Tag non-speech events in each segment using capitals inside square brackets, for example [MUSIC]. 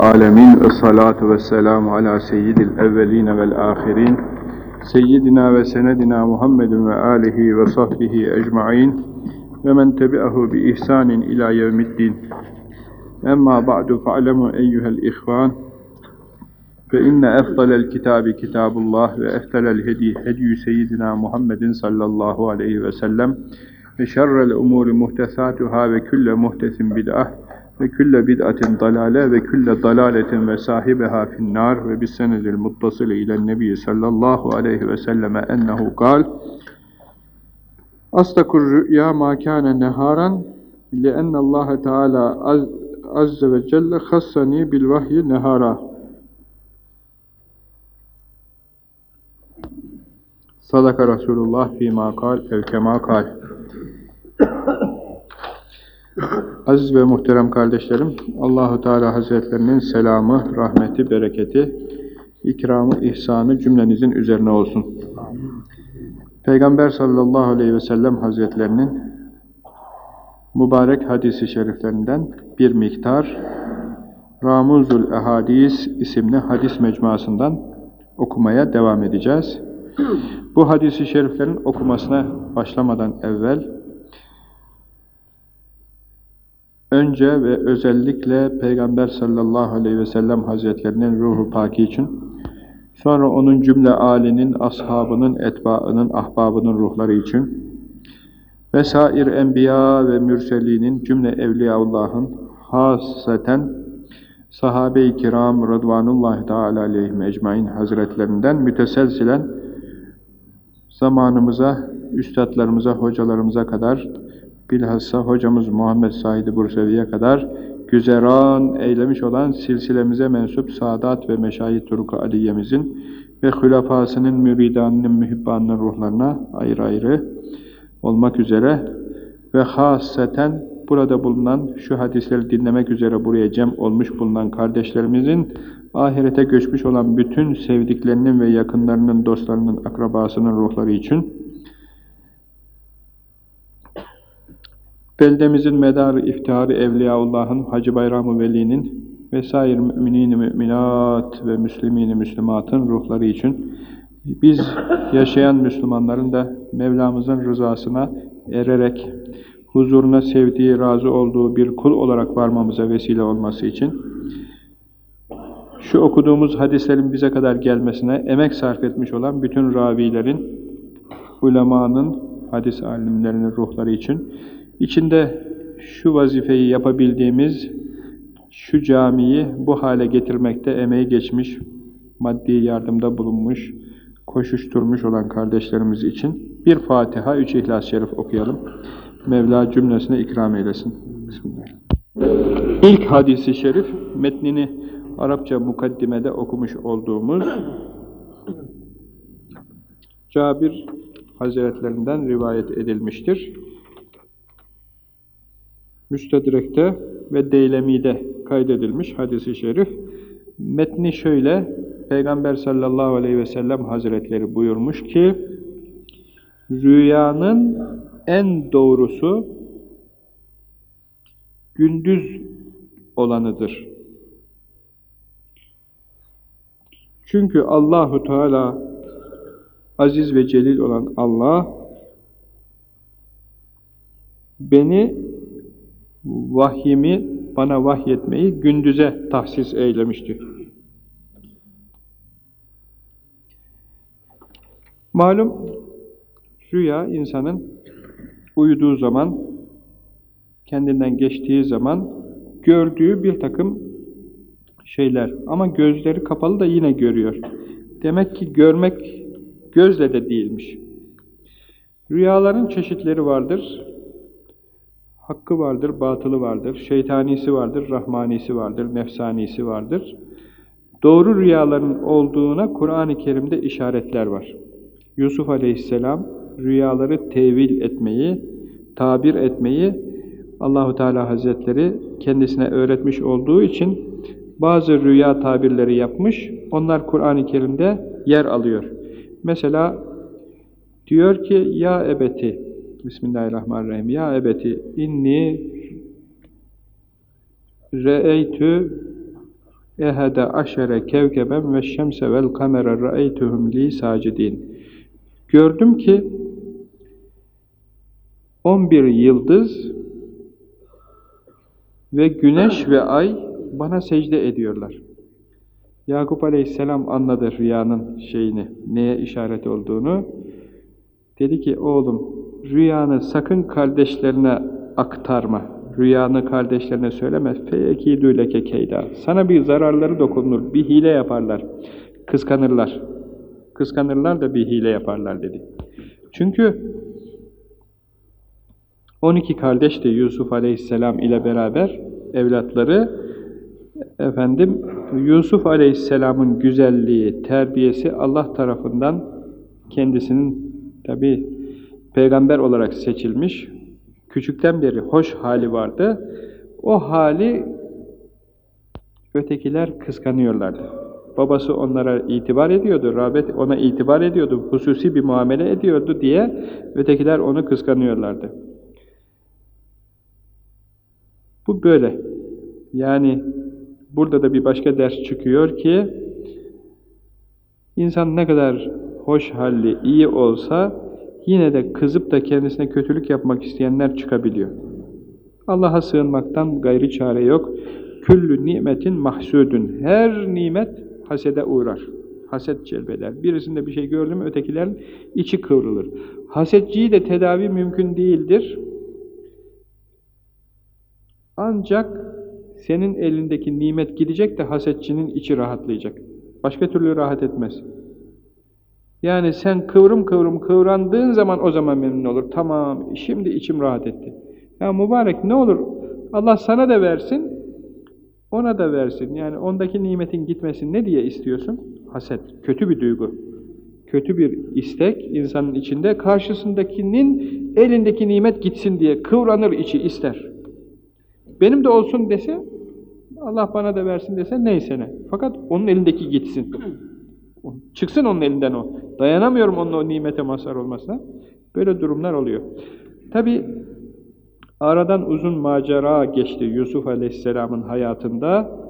العالمين والصلاة والسلام على سيد الأولين والآخرين سيدنا وسندنا محمد وآله وصحبه أجمعين ومن تبعه بإحسان إلى يوم الدين. أما بعد فاعلموا أيها الإخوان فإن أفضل الكتاب كتاب الله وأفضل الهدي هدي سيدنا محمد صلى الله عليه وسلم وشر الأمور محدثاتها وكل محدث بدعة ve külle bid'atin dalale ve külle dalaletin ve sahibeha finnar. Ve bis senedil muttasili ilen nebi sallallahu aleyhi ve selleme ennehu kal. Astakur rü'ya ma kâne neharan az, azze ve celle hassani bil vahyi nehara. Sadaka Resulullah fîmâ kal ev kemâ kal Aziz ve muhterem kardeşlerim, Allahu Teala Hazretlerinin selamı, rahmeti, bereketi, ikramı, ihsanı cümlenizin üzerine olsun. Peygamber sallallahu aleyhi ve sellem Hazretlerinin mübarek hadisi şeriflerinden bir miktar Ramuzul Ehadis isimli hadis mecmuasından okumaya devam edeceğiz. Bu hadisi şeriflerin okumasına başlamadan evvel önce ve özellikle Peygamber sallallahu aleyhi ve sellem hazretlerinin ruhu paki için, sonra onun cümle âlinin, ashabının, etbaının, ahbabının ruhları için, vesair enbiya ve mürselinin, cümle evliyaullahın, hasreten sahabe-i kiram radvanullahi teala aleyhim ecmain hazretlerinden müteselsilen zamanımıza, üstadlarımıza, hocalarımıza kadar bilhassa hocamız Muhammed Said Bursevi'ye kadar güzeran eylemiş olan silsilemize mensup Sadat ve Meşayih Turku Aliye'mizin ve hülafasının, müridanının, mühibbanının ruhlarına ayrı ayrı olmak üzere ve hasreten burada bulunan, şu hadisleri dinlemek üzere buraya cem olmuş bulunan kardeşlerimizin ahirete göçmüş olan bütün sevdiklerinin ve yakınlarının, dostlarının, akrabasının ruhları için Beldemizin medarı iftiharı Evliyaullah'ın, Hacı Bayram-ı Veli'nin vesair müminin müminat ve müslimini müslümatın ruhları için biz yaşayan Müslümanların da Mevlamızın rızasına ererek huzuruna sevdiği, razı olduğu bir kul olarak varmamıza vesile olması için şu okuduğumuz hadislerin bize kadar gelmesine emek sarf etmiş olan bütün ravilerin, ulemanın, hadis alimlerinin ruhları için İçinde şu vazifeyi yapabildiğimiz, şu camiyi bu hale getirmekte emeği geçmiş, maddi yardımda bulunmuş, koşuşturmuş olan kardeşlerimiz için bir Fatiha, üç İhlas-ı Şerif okuyalım. Mevla cümlesine ikram eylesin. Bismillah. İlk hadisi şerif, metnini Arapça mukaddimede okumuş olduğumuz Cabir Hazretlerinden rivayet edilmiştir. Müstedrek'te ve Deylemi'de kaydedilmiş hadisi şerif. Metni şöyle, Peygamber sallallahu aleyhi ve sellem hazretleri buyurmuş ki, rüyanın en doğrusu gündüz olanıdır. Çünkü Allahu Teala aziz ve celil olan Allah beni vahyimi bana vahyetmeyi gündüze tahsis eylemişti. Malum rüya insanın uyuduğu zaman, kendinden geçtiği zaman gördüğü bir takım şeyler. Ama gözleri kapalı da yine görüyor. Demek ki görmek gözle de değilmiş. Rüyaların çeşitleri vardır hakkı vardır, batılı vardır, şeytanisi vardır, rahmanisi vardır, nefsanisi vardır. Doğru rüyaların olduğuna Kur'an-ı Kerim'de işaretler var. Yusuf aleyhisselam rüyaları tevil etmeyi, tabir etmeyi Allahu Teala Hazretleri kendisine öğretmiş olduğu için bazı rüya tabirleri yapmış. Onlar Kur'an-ı Kerim'de yer alıyor. Mesela diyor ki ya ebeti Bismillahirrahmanirrahim. Ya ebeti inni re'eytü ehede aşere kevkeben ve şemse vel kamera ra'eytuhum li sacidin. Gördüm ki 11 yıldız ve güneş ve ay bana secde ediyorlar. Yakup Aleyhisselam anladı rüyanın şeyini, neye işaret olduğunu. Dedi ki oğlum rüyanı sakın kardeşlerine aktarma. Rüyanı kardeşlerine söyleme. Feyekidü leke keyda. Sana bir zararları dokunur, bir hile yaparlar. Kıskanırlar. Kıskanırlar da bir hile yaparlar dedi. Çünkü 12 kardeşti Yusuf Aleyhisselam ile beraber evlatları efendim Yusuf Aleyhisselam'ın güzelliği, terbiyesi Allah tarafından kendisinin tabi peygamber olarak seçilmiş. Küçükten beri hoş hali vardı. O hali ötekiler kıskanıyorlardı. Babası onlara itibar ediyordu, rağbet ona itibar ediyordu, hususi bir muamele ediyordu diye ötekiler onu kıskanıyorlardı. Bu böyle. Yani burada da bir başka ders çıkıyor ki insan ne kadar hoş halli, iyi olsa yine de kızıp da kendisine kötülük yapmak isteyenler çıkabiliyor. Allah'a sığınmaktan gayri çare yok. Küllü nimetin mahsudun. Her nimet hasede uğrar. Haset celbeder. Birisinde bir şey gördü mü ötekilerin içi kıvrılır. Hasetciyi de tedavi mümkün değildir. Ancak senin elindeki nimet gidecek de hasetçinin içi rahatlayacak. Başka türlü rahat etmez. Yani sen kıvrım kıvrım kıvrandığın zaman o zaman memnun olur. Tamam, şimdi içim rahat etti. Ya mübarek ne olur Allah sana da versin, ona da versin. Yani ondaki nimetin gitmesin ne diye istiyorsun? Haset, kötü bir duygu. Kötü bir istek insanın içinde. Karşısındakinin elindeki nimet gitsin diye kıvranır içi ister. Benim de olsun dese, Allah bana da versin dese neyse ne. Fakat onun elindeki gitsin. Çıksın onun elinden o. Dayanamıyorum onun o nimete mazhar olmasına. Böyle durumlar oluyor. Tabi aradan uzun macera geçti Yusuf Aleyhisselam'ın hayatında.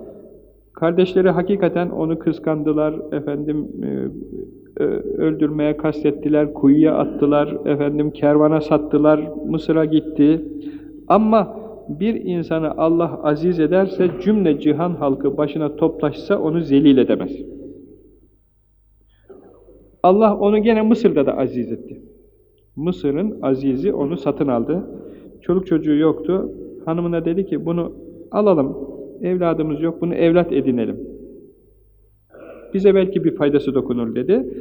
Kardeşleri hakikaten onu kıskandılar, efendim e, öldürmeye kastettiler, kuyuya attılar, efendim kervana sattılar, Mısır'a gitti. Ama bir insanı Allah aziz ederse cümle cihan halkı başına toplaşsa onu zelil edemez. Allah onu gene Mısır'da da aziz etti. Mısır'ın azizi onu satın aldı. Çoluk çocuğu yoktu. Hanımına dedi ki bunu alalım. Evladımız yok. Bunu evlat edinelim. Bize belki bir faydası dokunur dedi.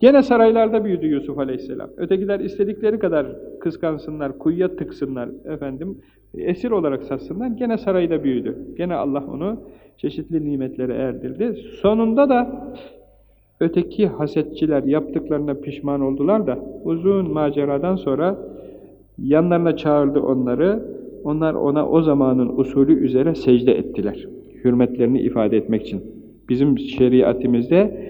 Gene saraylarda büyüdü Yusuf Aleyhisselam. Ötekiler istedikleri kadar kıskansınlar, kuyuya tıksınlar, efendim, esir olarak satsınlar. Gene sarayda büyüdü. Gene Allah onu çeşitli nimetlere erdirdi. Sonunda da öteki hasetçiler yaptıklarına pişman oldular da uzun maceradan sonra yanlarına çağırdı onları. Onlar ona o zamanın usulü üzere secde ettiler. Hürmetlerini ifade etmek için. Bizim şeriatimizde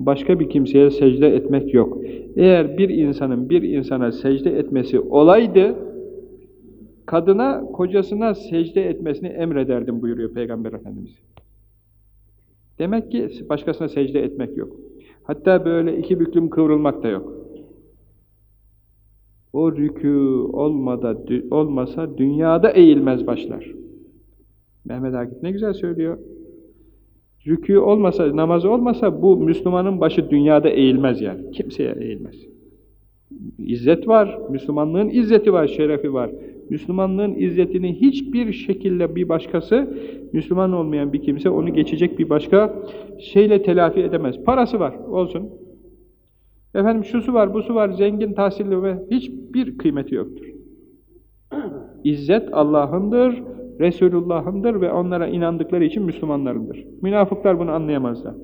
başka bir kimseye secde etmek yok. Eğer bir insanın bir insana secde etmesi olaydı, kadına, kocasına secde etmesini emrederdim buyuruyor Peygamber Efendimiz. Demek ki başkasına secde etmek yok. Hatta böyle iki büklüm kıvrılmak da yok. O rükû olmada, olmasa dünyada eğilmez başlar. Mehmet Akif ne güzel söylüyor. Rükû olmasa, namazı olmasa bu Müslümanın başı dünyada eğilmez yani. Kimseye eğilmez. İzzet var, Müslümanlığın izzeti var, şerefi var. Müslümanlığın izzetini hiçbir şekilde bir başkası, Müslüman olmayan bir kimse onu geçecek bir başka şeyle telafi edemez. Parası var, olsun. Efendim şusu var, busu var, zengin, tahsilli ve hiçbir kıymeti yoktur. [CLEARS THROAT] İzzet Allah'ındır, Resulullah'ındır ve onlara inandıkları için Müslümanlarındır. Münafıklar bunu anlayamazlar.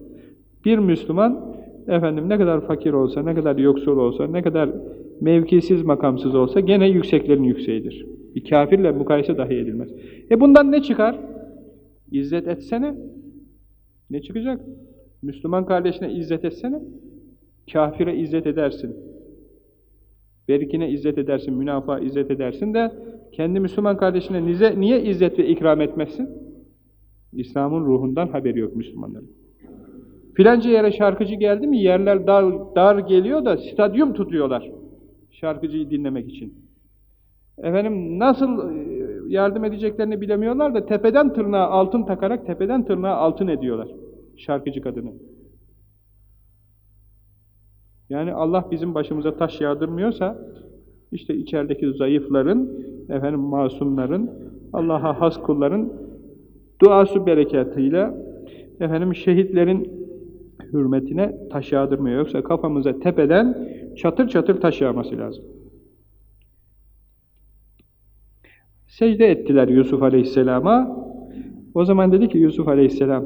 Bir Müslüman, efendim ne kadar fakir olsa, ne kadar yoksul olsa, ne kadar mevkisiz, makamsız olsa gene yükseklerin yükseğidir. Bir kafirle mukayese dahi edilmez. E bundan ne çıkar? İzzet etsene. Ne çıkacak? Müslüman kardeşine izzet etsene. Kafire izzet edersin. Berikine izzet edersin, münafığa izzet edersin de kendi Müslüman kardeşine nize, niye izzet ve ikram etmezsin? İslam'ın ruhundan haberi yok Müslümanların. Filanca yere şarkıcı geldi mi yerler dar, dar geliyor da stadyum tutuyorlar şarkıcıyı dinlemek için. Efendim nasıl e, yardım edeceklerini bilemiyorlar da tepeden tırnağa altın takarak tepeden tırnağa altın ediyorlar şarkıcı kadını. Yani Allah bizim başımıza taş yağdırmıyorsa işte içerideki zayıfların, efendim masumların, Allah'a has kulların duası berekatıyla efendim şehitlerin hürmetine taş yağdırmıyor. Yoksa kafamıza tepeden çatır çatır taş yağması lazım. Secde ettiler Yusuf Aleyhisselam'a. O zaman dedi ki Yusuf Aleyhisselam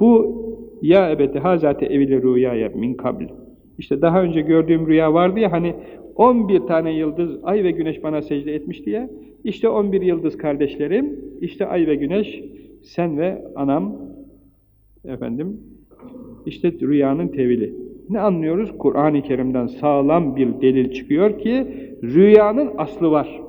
bu ya ebeti hazate evili rüyaya min kabl. İşte daha önce gördüğüm rüya vardı ya hani 11 tane yıldız, ay ve güneş bana secde etmiş diye. İşte 11 yıldız kardeşlerim, işte ay ve güneş, sen ve anam, efendim, işte rüyanın tevili. Ne anlıyoruz? Kur'an-ı Kerim'den sağlam bir delil çıkıyor ki, rüyanın aslı var.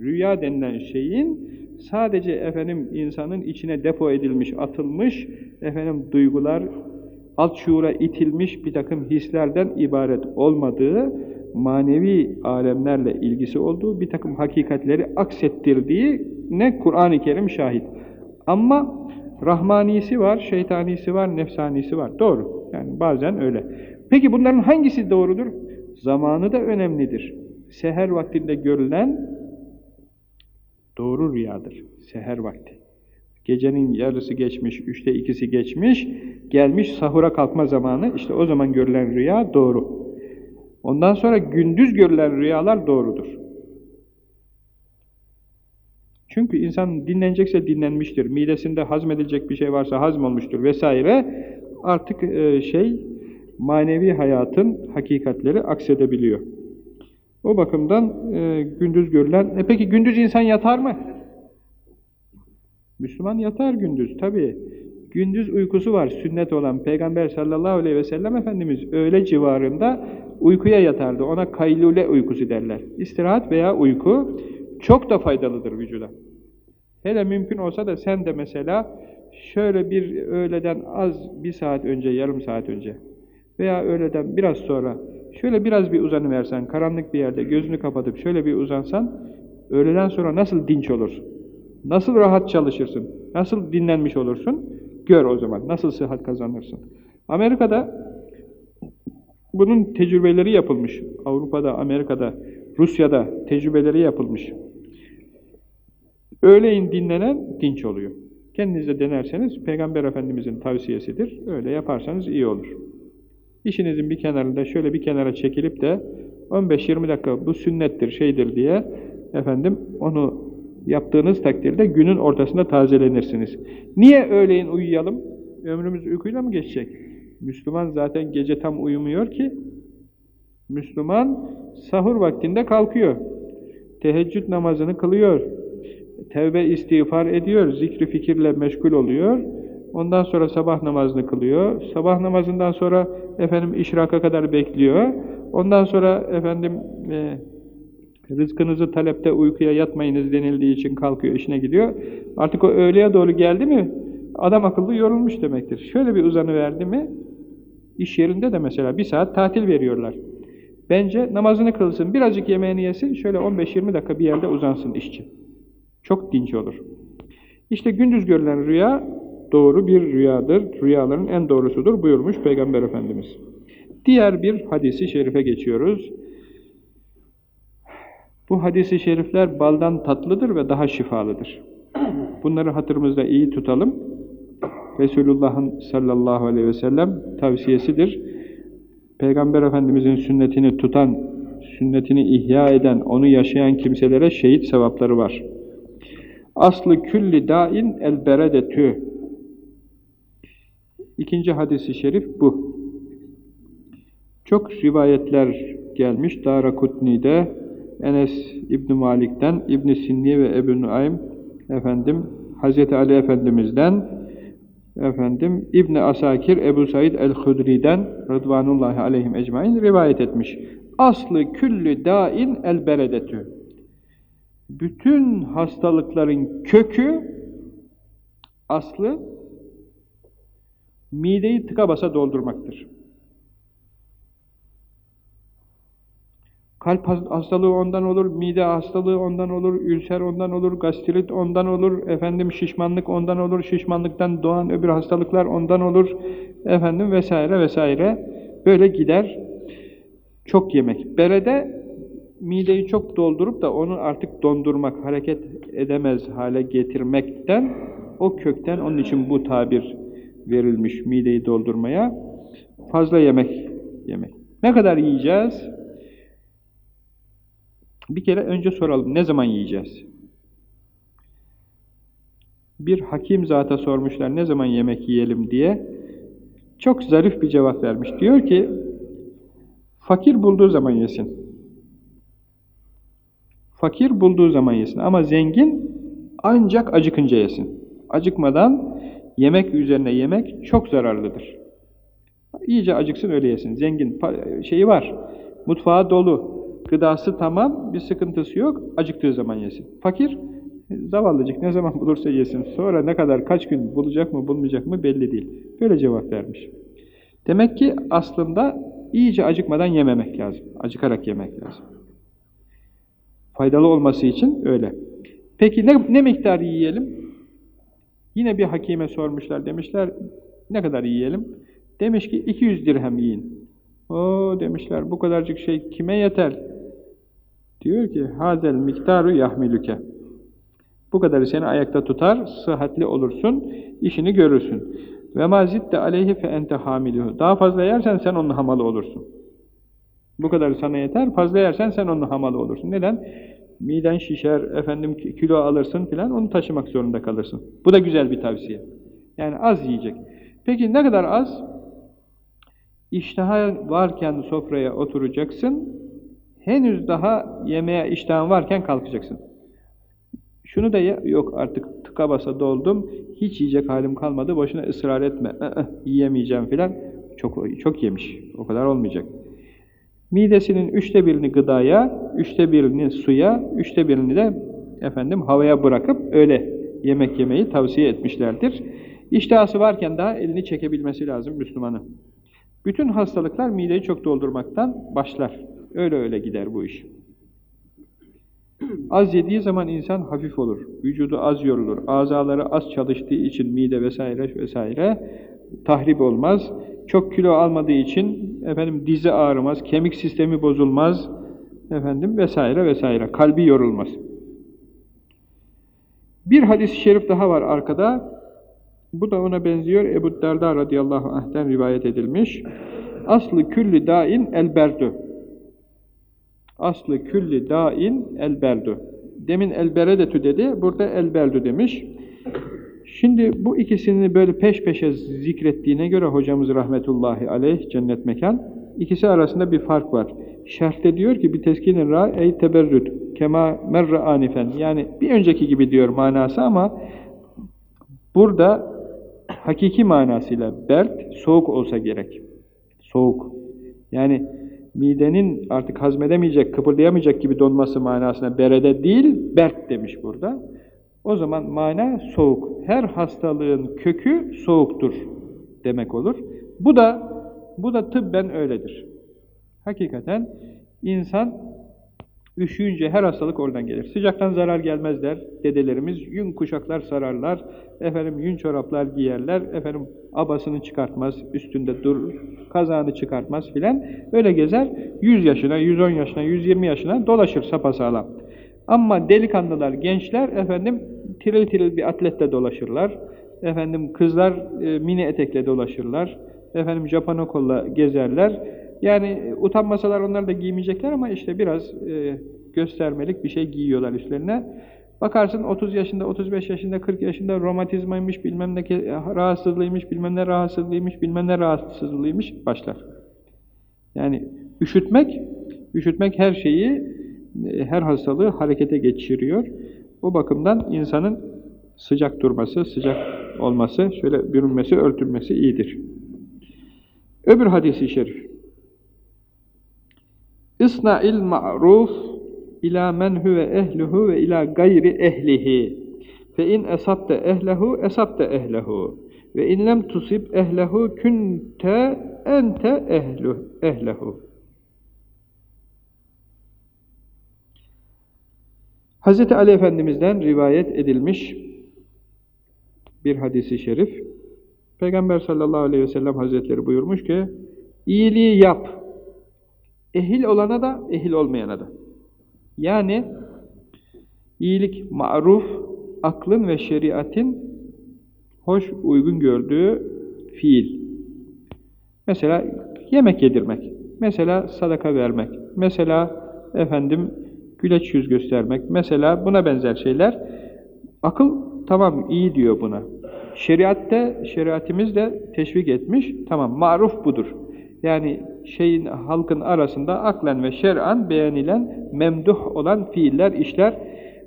Rüya denilen şeyin sadece efendim insanın içine depo edilmiş, atılmış efendim duygular, alt şuura itilmiş bir takım hislerden ibaret olmadığı, manevi alemlerle ilgisi olduğu, bir takım hakikatleri aksettirdiği ne Kur'an-ı Kerim şahit. Ama rahmanisi var, şeytanisi var, nefsanisi var. Doğru. Yani bazen öyle. Peki bunların hangisi doğrudur? Zamanı da önemlidir. Seher vaktinde görülen doğru rüyadır. Seher vakti. Gecenin yarısı geçmiş, üçte ikisi geçmiş, gelmiş sahura kalkma zamanı, işte o zaman görülen rüya doğru. Ondan sonra gündüz görülen rüyalar doğrudur. Çünkü insan dinlenecekse dinlenmiştir, midesinde hazmedilecek bir şey varsa hazmolmuştur vesaire, artık e, şey, manevi hayatın hakikatleri aksedebiliyor. O bakımdan e, gündüz görülen, e peki gündüz insan yatar mı? Müslüman yatar gündüz tabi. Gündüz uykusu var sünnet olan Peygamber sallallahu aleyhi ve sellem Efendimiz öğle civarında uykuya yatardı. Ona kaylule uykusu derler. İstirahat veya uyku çok da faydalıdır vücuda. Hele mümkün olsa da sen de mesela şöyle bir öğleden az bir saat önce, yarım saat önce veya öğleden biraz sonra şöyle biraz bir uzanıversen, karanlık bir yerde gözünü kapatıp şöyle bir uzansan, öğleden sonra nasıl dinç olursun? Nasıl rahat çalışırsın? Nasıl dinlenmiş olursun? Gör o zaman. Nasıl sıhhat kazanırsın? Amerika'da bunun tecrübeleri yapılmış. Avrupa'da, Amerika'da, Rusya'da tecrübeleri yapılmış. Öğleyin dinlenen dinç oluyor. Kendiniz de denerseniz Peygamber Efendimizin tavsiyesidir. Öyle yaparsanız iyi olur. İşinizin bir kenarında şöyle bir kenara çekilip de 15-20 dakika bu sünnettir, şeydir diye efendim onu yaptığınız takdirde günün ortasında tazelenirsiniz. Niye öğleyin uyuyalım? Ömrümüz uykuyla mı geçecek? Müslüman zaten gece tam uyumuyor ki. Müslüman sahur vaktinde kalkıyor. Teheccüd namazını kılıyor. Tevbe istiğfar ediyor. Zikri fikirle meşgul oluyor. Ondan sonra sabah namazını kılıyor. Sabah namazından sonra efendim işraka kadar bekliyor. Ondan sonra efendim e, rızkınızı talepte uykuya yatmayınız denildiği için kalkıyor, işine gidiyor. Artık o öğleye doğru geldi mi adam akıllı yorulmuş demektir. Şöyle bir uzanı verdi mi iş yerinde de mesela bir saat tatil veriyorlar. Bence namazını kılsın, birazcık yemeğini yesin, şöyle 15-20 dakika bir yerde uzansın işçi. Çok dinç olur. İşte gündüz görülen rüya doğru bir rüyadır. Rüyaların en doğrusudur buyurmuş Peygamber Efendimiz. Diğer bir hadisi şerife geçiyoruz. Bu hadisi şerifler baldan tatlıdır ve daha şifalıdır. Bunları hatırımızda iyi tutalım. Resulullah'ın sallallahu aleyhi ve sellem tavsiyesidir. Peygamber Efendimizin sünnetini tutan, sünnetini ihya eden, onu yaşayan kimselere şehit sevapları var. Aslı külli dain el beredetü. İkinci hadisi şerif bu. Çok rivayetler gelmiş. Dara Kutni'de Enes İbn Malik'ten, İbn Sinni ve Ebu Nuaym efendim Hazreti Ali Efendimiz'den efendim İbn Asakir Ebu Said el-Hudri'den Rıdvanullahi aleyhim ecmaîn rivayet etmiş. Aslı küllü dain el beredetü. bütün hastalıkların kökü, aslı, mideyi tıka basa doldurmaktır. Kalp hastalığı ondan olur, mide hastalığı ondan olur, ülser ondan olur, gastrit ondan olur, efendim şişmanlık ondan olur, şişmanlıktan doğan öbür hastalıklar ondan olur, efendim vesaire vesaire. Böyle gider. Çok yemek. Berede mideyi çok doldurup da onu artık dondurmak, hareket edemez hale getirmekten, o kökten onun için bu tabir verilmiş mideyi doldurmaya. Fazla yemek yemek. Ne kadar yiyeceğiz? Bir kere önce soralım, ne zaman yiyeceğiz? Bir hakim zata sormuşlar, ne zaman yemek yiyelim diye. Çok zarif bir cevap vermiş. Diyor ki, fakir bulduğu zaman yesin. Fakir bulduğu zaman yesin ama zengin ancak acıkınca yesin. Acıkmadan yemek üzerine yemek çok zararlıdır. İyice acıksın öyle yesin. Zengin şeyi var, mutfağı dolu, Gıdası tamam, bir sıkıntısı yok, acıktığı zaman yesin. Fakir, zavallıcık ne zaman [LAUGHS] bulursa yesin. Sonra ne kadar, kaç gün bulacak mı, bulmayacak mı belli değil. Böyle cevap vermiş. Demek ki aslında iyice acıkmadan yememek lazım. Acıkarak yemek lazım. Faydalı olması için öyle. Peki ne, ne miktar yiyelim? Yine bir hakime sormuşlar, demişler ne kadar yiyelim? Demiş ki 200 dirhem yiyin. O demişler bu kadarcık şey kime yeter? Diyor ki hazel miktaru yahmiluke. Bu kadarı seni ayakta tutar, sıhhatli olursun, işini görürsün. Ve mazitte aleyhi fe ente hamiluhu. Daha fazla yersen sen onun hamalı olursun. Bu kadarı sana yeter, fazla yersen sen onun hamalı olursun. Neden? Miden şişer, efendim kilo alırsın filan, onu taşımak zorunda kalırsın. Bu da güzel bir tavsiye. Yani az yiyecek. Peki ne kadar az? İştaha varken sofraya oturacaksın, henüz daha yemeğe iştahın varken kalkacaksın. Şunu da yok artık tıka basa doldum, hiç yiyecek halim kalmadı, boşuna ısrar etme, ı -ı, yiyemeyeceğim filan. Çok, çok yemiş, o kadar olmayacak. Midesinin üçte birini gıdaya, üçte birini suya, üçte birini de efendim havaya bırakıp öyle yemek yemeyi tavsiye etmişlerdir. İştahası varken daha elini çekebilmesi lazım Müslümanın. Bütün hastalıklar mideyi çok doldurmaktan başlar. Öyle öyle gider bu iş. Az yediği zaman insan hafif olur. Vücudu az yorulur. Azaları az çalıştığı için mide vesaire vesaire tahrip olmaz. Çok kilo almadığı için efendim dizi ağrımaz, kemik sistemi bozulmaz. Efendim vesaire vesaire. Kalbi yorulmaz. Bir hadis-i şerif daha var arkada. Bu da ona benziyor. Ebu Derda radıyallahu anh'ten rivayet edilmiş. Aslı külli dain elberdu. Aslı külli dain elberdu. Demin elberedetü dedi, burada elberdu demiş. Şimdi bu ikisini böyle peş peşe zikrettiğine göre hocamız rahmetullahi aleyh cennet mekan, ikisi arasında bir fark var. Şerhte diyor ki bir teskinin ra ey teberrüt kema merre anifen yani bir önceki gibi diyor manası ama burada hakiki manasıyla bert soğuk olsa gerek. Soğuk. Yani midenin artık hazmedemeyecek, kıpırdayamayacak gibi donması manasına berede değil, bert demiş burada. O zaman mana soğuk. Her hastalığın kökü soğuktur demek olur. Bu da bu da tıbben öyledir. Hakikaten insan üşüyünce her hastalık oradan gelir. Sıcaktan zarar gelmez der dedelerimiz. Yün kuşaklar sararlar, efendim yün çoraplar giyerler, efendim abasını çıkartmaz, üstünde durur, kazağını çıkartmaz filan. Öyle gezer, 100 yaşına, 110 yaşına, 120 yaşına dolaşır sapasağlam. Ama delikanlılar, gençler efendim tiril tiril bir atletle dolaşırlar. Efendim kızlar e, mini etekle dolaşırlar. Efendim japanokolla gezerler. Yani utanmasalar onlar da giymeyecekler ama işte biraz e, göstermelik bir şey giyiyorlar üstlerine. Bakarsın 30 yaşında, 35 yaşında, 40 yaşında romatizmaymış, bilmem ne rahatsızlığıymış, bilmem ne rahatsızlığıymış, bilmem ne rahatsızlığıymış başlar. Yani üşütmek, üşütmek her şeyi, e, her hastalığı harekete geçiriyor. O bakımdan insanın sıcak durması, sıcak olması, şöyle bürünmesi, örtülmesi iyidir. Öbür hadisi şerif. İsna'il ma'ruf ila men huve ehluhu ve ila gayri ehlihi. Fe in esabte ehlehu esabte ehlehu. Ve in lem tusib ehlehu kunte ente ehlu ehlehu. Hz. Ali Efendimiz'den rivayet edilmiş bir hadisi şerif. Peygamber sallallahu aleyhi ve sellem hazretleri buyurmuş ki, iyiliği yap. Ehil olana da, ehil olmayana da. Yani, iyilik maruf, aklın ve şeriatin hoş, uygun gördüğü fiil. Mesela yemek yedirmek, mesela sadaka vermek, mesela efendim güleç yüz göstermek, mesela buna benzer şeyler. Akıl tamam iyi diyor buna. Şeriatte, şeriatimiz de teşvik etmiş, tamam maruf budur. Yani şeyin halkın arasında aklen ve şer'an beğenilen, memduh olan fiiller, işler.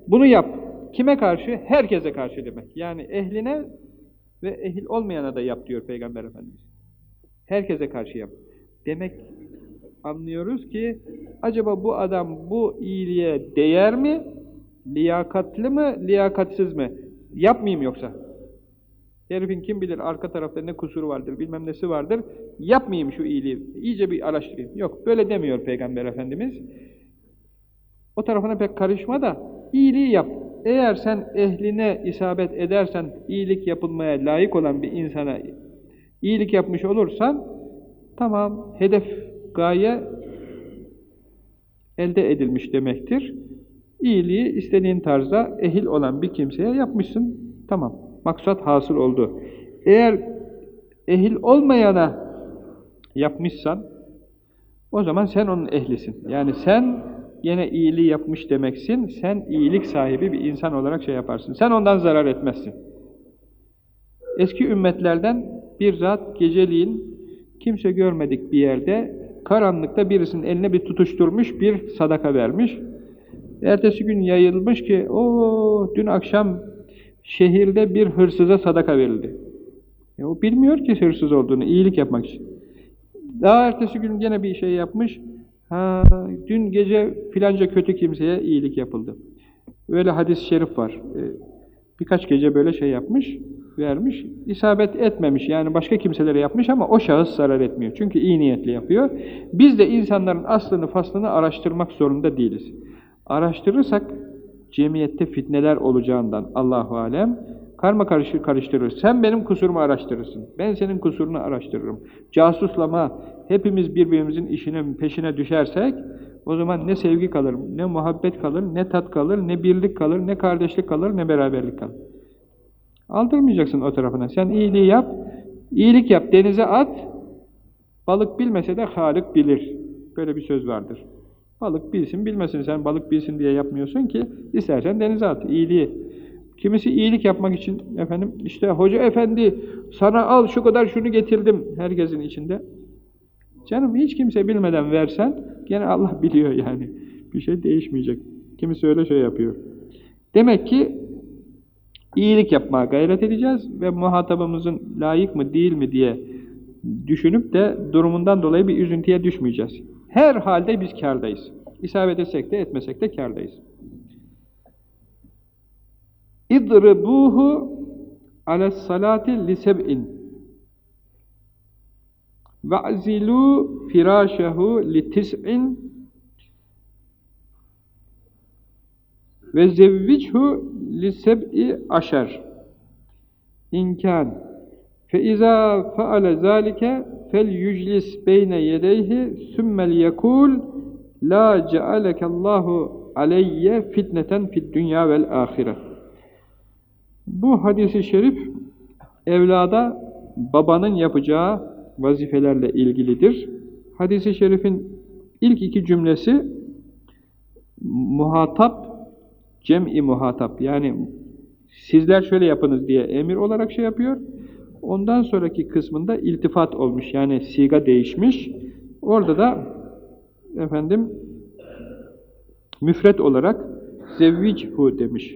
Bunu yap. Kime karşı? Herkese karşı demek. Yani ehline ve ehil olmayana da yap diyor Peygamber Efendimiz. Herkese karşı yap. Demek anlıyoruz ki acaba bu adam bu iyiliğe değer mi? Liyakatlı mı, liyakatsiz mi? Yapmayayım yoksa. Herifin kim bilir arka tarafta ne kusuru vardır, bilmem nesi vardır. Yapmayayım şu iyiliği. İyice bir araştırayım. Yok böyle demiyor Peygamber Efendimiz. O tarafına pek karışma da iyiliği yap. Eğer sen ehline isabet edersen, iyilik yapılmaya layık olan bir insana iyilik yapmış olursan, tamam, hedef, gaye elde edilmiş demektir. İyiliği istediğin tarzda ehil olan bir kimseye yapmışsın, tamam, maksat hasıl oldu. Eğer ehil olmayana yapmışsan, o zaman sen onun ehlisin. Yani sen Yine iyiliği yapmış demeksin. Sen iyilik sahibi bir insan olarak şey yaparsın. Sen ondan zarar etmezsin. Eski ümmetlerden bir zat geceliğin kimse görmedik bir yerde karanlıkta birisinin eline bir tutuşturmuş bir sadaka vermiş. Ertesi gün yayılmış ki o dün akşam şehirde bir hırsıza sadaka verildi. E, o bilmiyor ki hırsız olduğunu, iyilik yapmak için. Daha ertesi gün gene bir şey yapmış, Ha, dün gece filanca kötü kimseye iyilik yapıldı. Böyle hadis-i şerif var. Ee, birkaç gece böyle şey yapmış, vermiş, isabet etmemiş. Yani başka kimselere yapmış ama o şahıs zarar etmiyor. Çünkü iyi niyetli yapıyor. Biz de insanların aslını faslını araştırmak zorunda değiliz. Araştırırsak cemiyette fitneler olacağından Allahu alem karma karışır karıştırır. Sen benim kusurumu araştırırsın. Ben senin kusurunu araştırırım. Casuslama, hepimiz birbirimizin işine peşine düşersek o zaman ne sevgi kalır, ne muhabbet kalır, ne tat kalır, ne birlik kalır, ne kardeşlik kalır, ne beraberlik kalır. Aldırmayacaksın o tarafına. Sen iyiliği yap, iyilik yap, denize at. Balık bilmese de Halık bilir. Böyle bir söz vardır. Balık bilsin, bilmesin. Sen balık bilsin diye yapmıyorsun ki, istersen denize at, iyiliği. Kimisi iyilik yapmak için, efendim, işte hoca efendi, sana al şu kadar şunu getirdim herkesin içinde. Canım hiç kimse bilmeden versen gene Allah [LAUGHS] biliyor yani. Bir şey değişmeyecek. Kimisi öyle şey yapıyor. Demek ki iyilik yapmaya gayret edeceğiz ve muhatabımızın layık mı değil mi diye düşünüp de durumundan dolayı bir üzüntüye düşmeyeceğiz. Her halde biz kârdayız. İsabet etsek de etmesek de kârdayız. İdribuhu ale salati liseb'in ve'zilu firâşehu litis'in ve zevvichu liseb'i aşer imkan fe izâ feale zâlike fel yüclis beyne yedeyhi sümmel yekul la cealekallahu aleyye fitneten fid dünya vel ahire. Bu hadisi şerif evlada babanın yapacağı vazifelerle ilgilidir. Hadisi şerifin ilk iki cümlesi muhatap, cem'i muhatap yani sizler şöyle yapınız diye emir olarak şey yapıyor. Ondan sonraki kısmında iltifat olmuş yani siga değişmiş. Orada da efendim müfret olarak zevvichu demiş.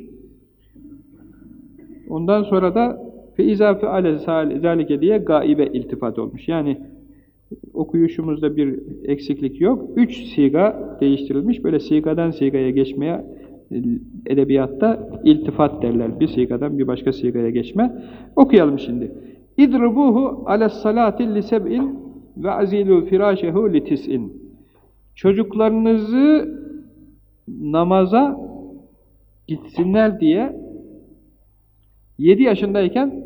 Ondan sonra da fe izafe ale zalike diye gaibe iltifat olmuş. Yani okuyuşumuzda bir eksiklik yok. Üç siga değiştirilmiş. Böyle sigadan sigaya geçmeye edebiyatta iltifat derler. Bir sigadan bir başka sigaya geçme. Okuyalım şimdi. İdrubuhu alas salati li ve azilu firâşehu li tis'in. Çocuklarınızı namaza gitsinler diye 7 yaşındayken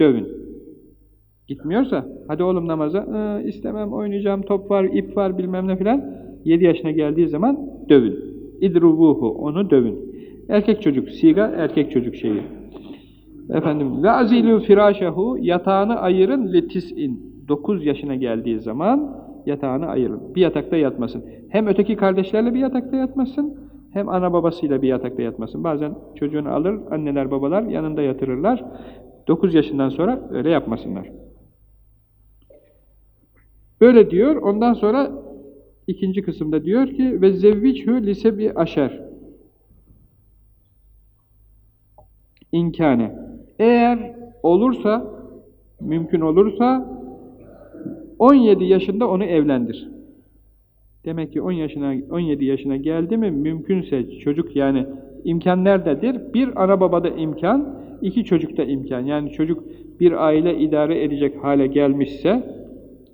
dövün. Gitmiyorsa, hadi oğlum namaza, ee, istemem oynayacağım, top var, ip var bilmem ne filan. 7 yaşına geldiği zaman dövün. İdrubuhu, onu dövün. Erkek çocuk, siga erkek çocuk şeyi. Efendim, ve azilu firâşehu, yatağını ayırın letis'in. 9 yaşına geldiği zaman yatağını ayırın. Bir yatakta yatmasın. Hem öteki kardeşlerle bir yatakta yatmasın, hem ana babasıyla bir yatakta yatmasın. Bazen çocuğunu alır, anneler babalar yanında yatırırlar. 9 yaşından sonra öyle yapmasınlar. Böyle diyor. Ondan sonra ikinci kısımda diyor ki ve zevvichü lisebi aşer. İnkâne. Eğer olursa, mümkün olursa 17 yaşında onu evlendir. Demek ki 10 yaşına 17 yaşına geldi mi mümkünse çocuk yani imkan nerededir? Bir ana babada imkan, iki çocukta imkan. Yani çocuk bir aile idare edecek hale gelmişse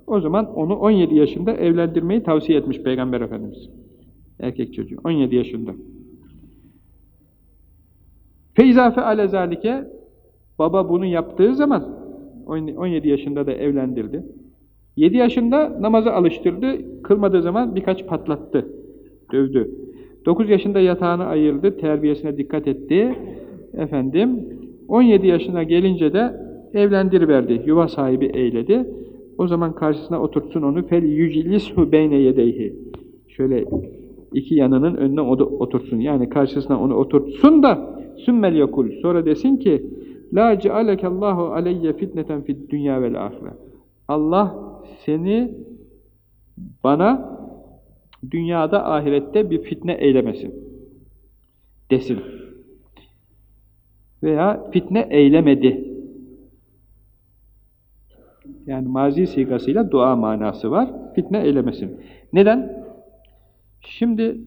o zaman onu 17 yaşında evlendirmeyi tavsiye etmiş Peygamber Efendimiz. Erkek çocuğu 17 yaşında. Feyzafe ale zalike baba bunu yaptığı zaman 17 yaşında da evlendirdi. 7 yaşında namaza alıştırdı, kılmadığı zaman birkaç patlattı, dövdü. 9 yaşında yatağını ayırdı, terbiyesine dikkat etti. Efendim, 17 yaşına gelince de evlendiriverdi, yuva sahibi eyledi. O zaman karşısına oturtsun onu, fel yücilishu beyne yedeyhi. Şöyle iki yanının önüne otursun. Yani karşısına onu oturtsun da sümmel yakul. Sonra desin ki La cealekallahu aleyye fitneten fid dünya vel ahire. Allah seni bana dünyada ahirette bir fitne eylemesin desin. Veya fitne eylemedi. Yani mazi sigasıyla dua manası var. Fitne eylemesin. Neden? Şimdi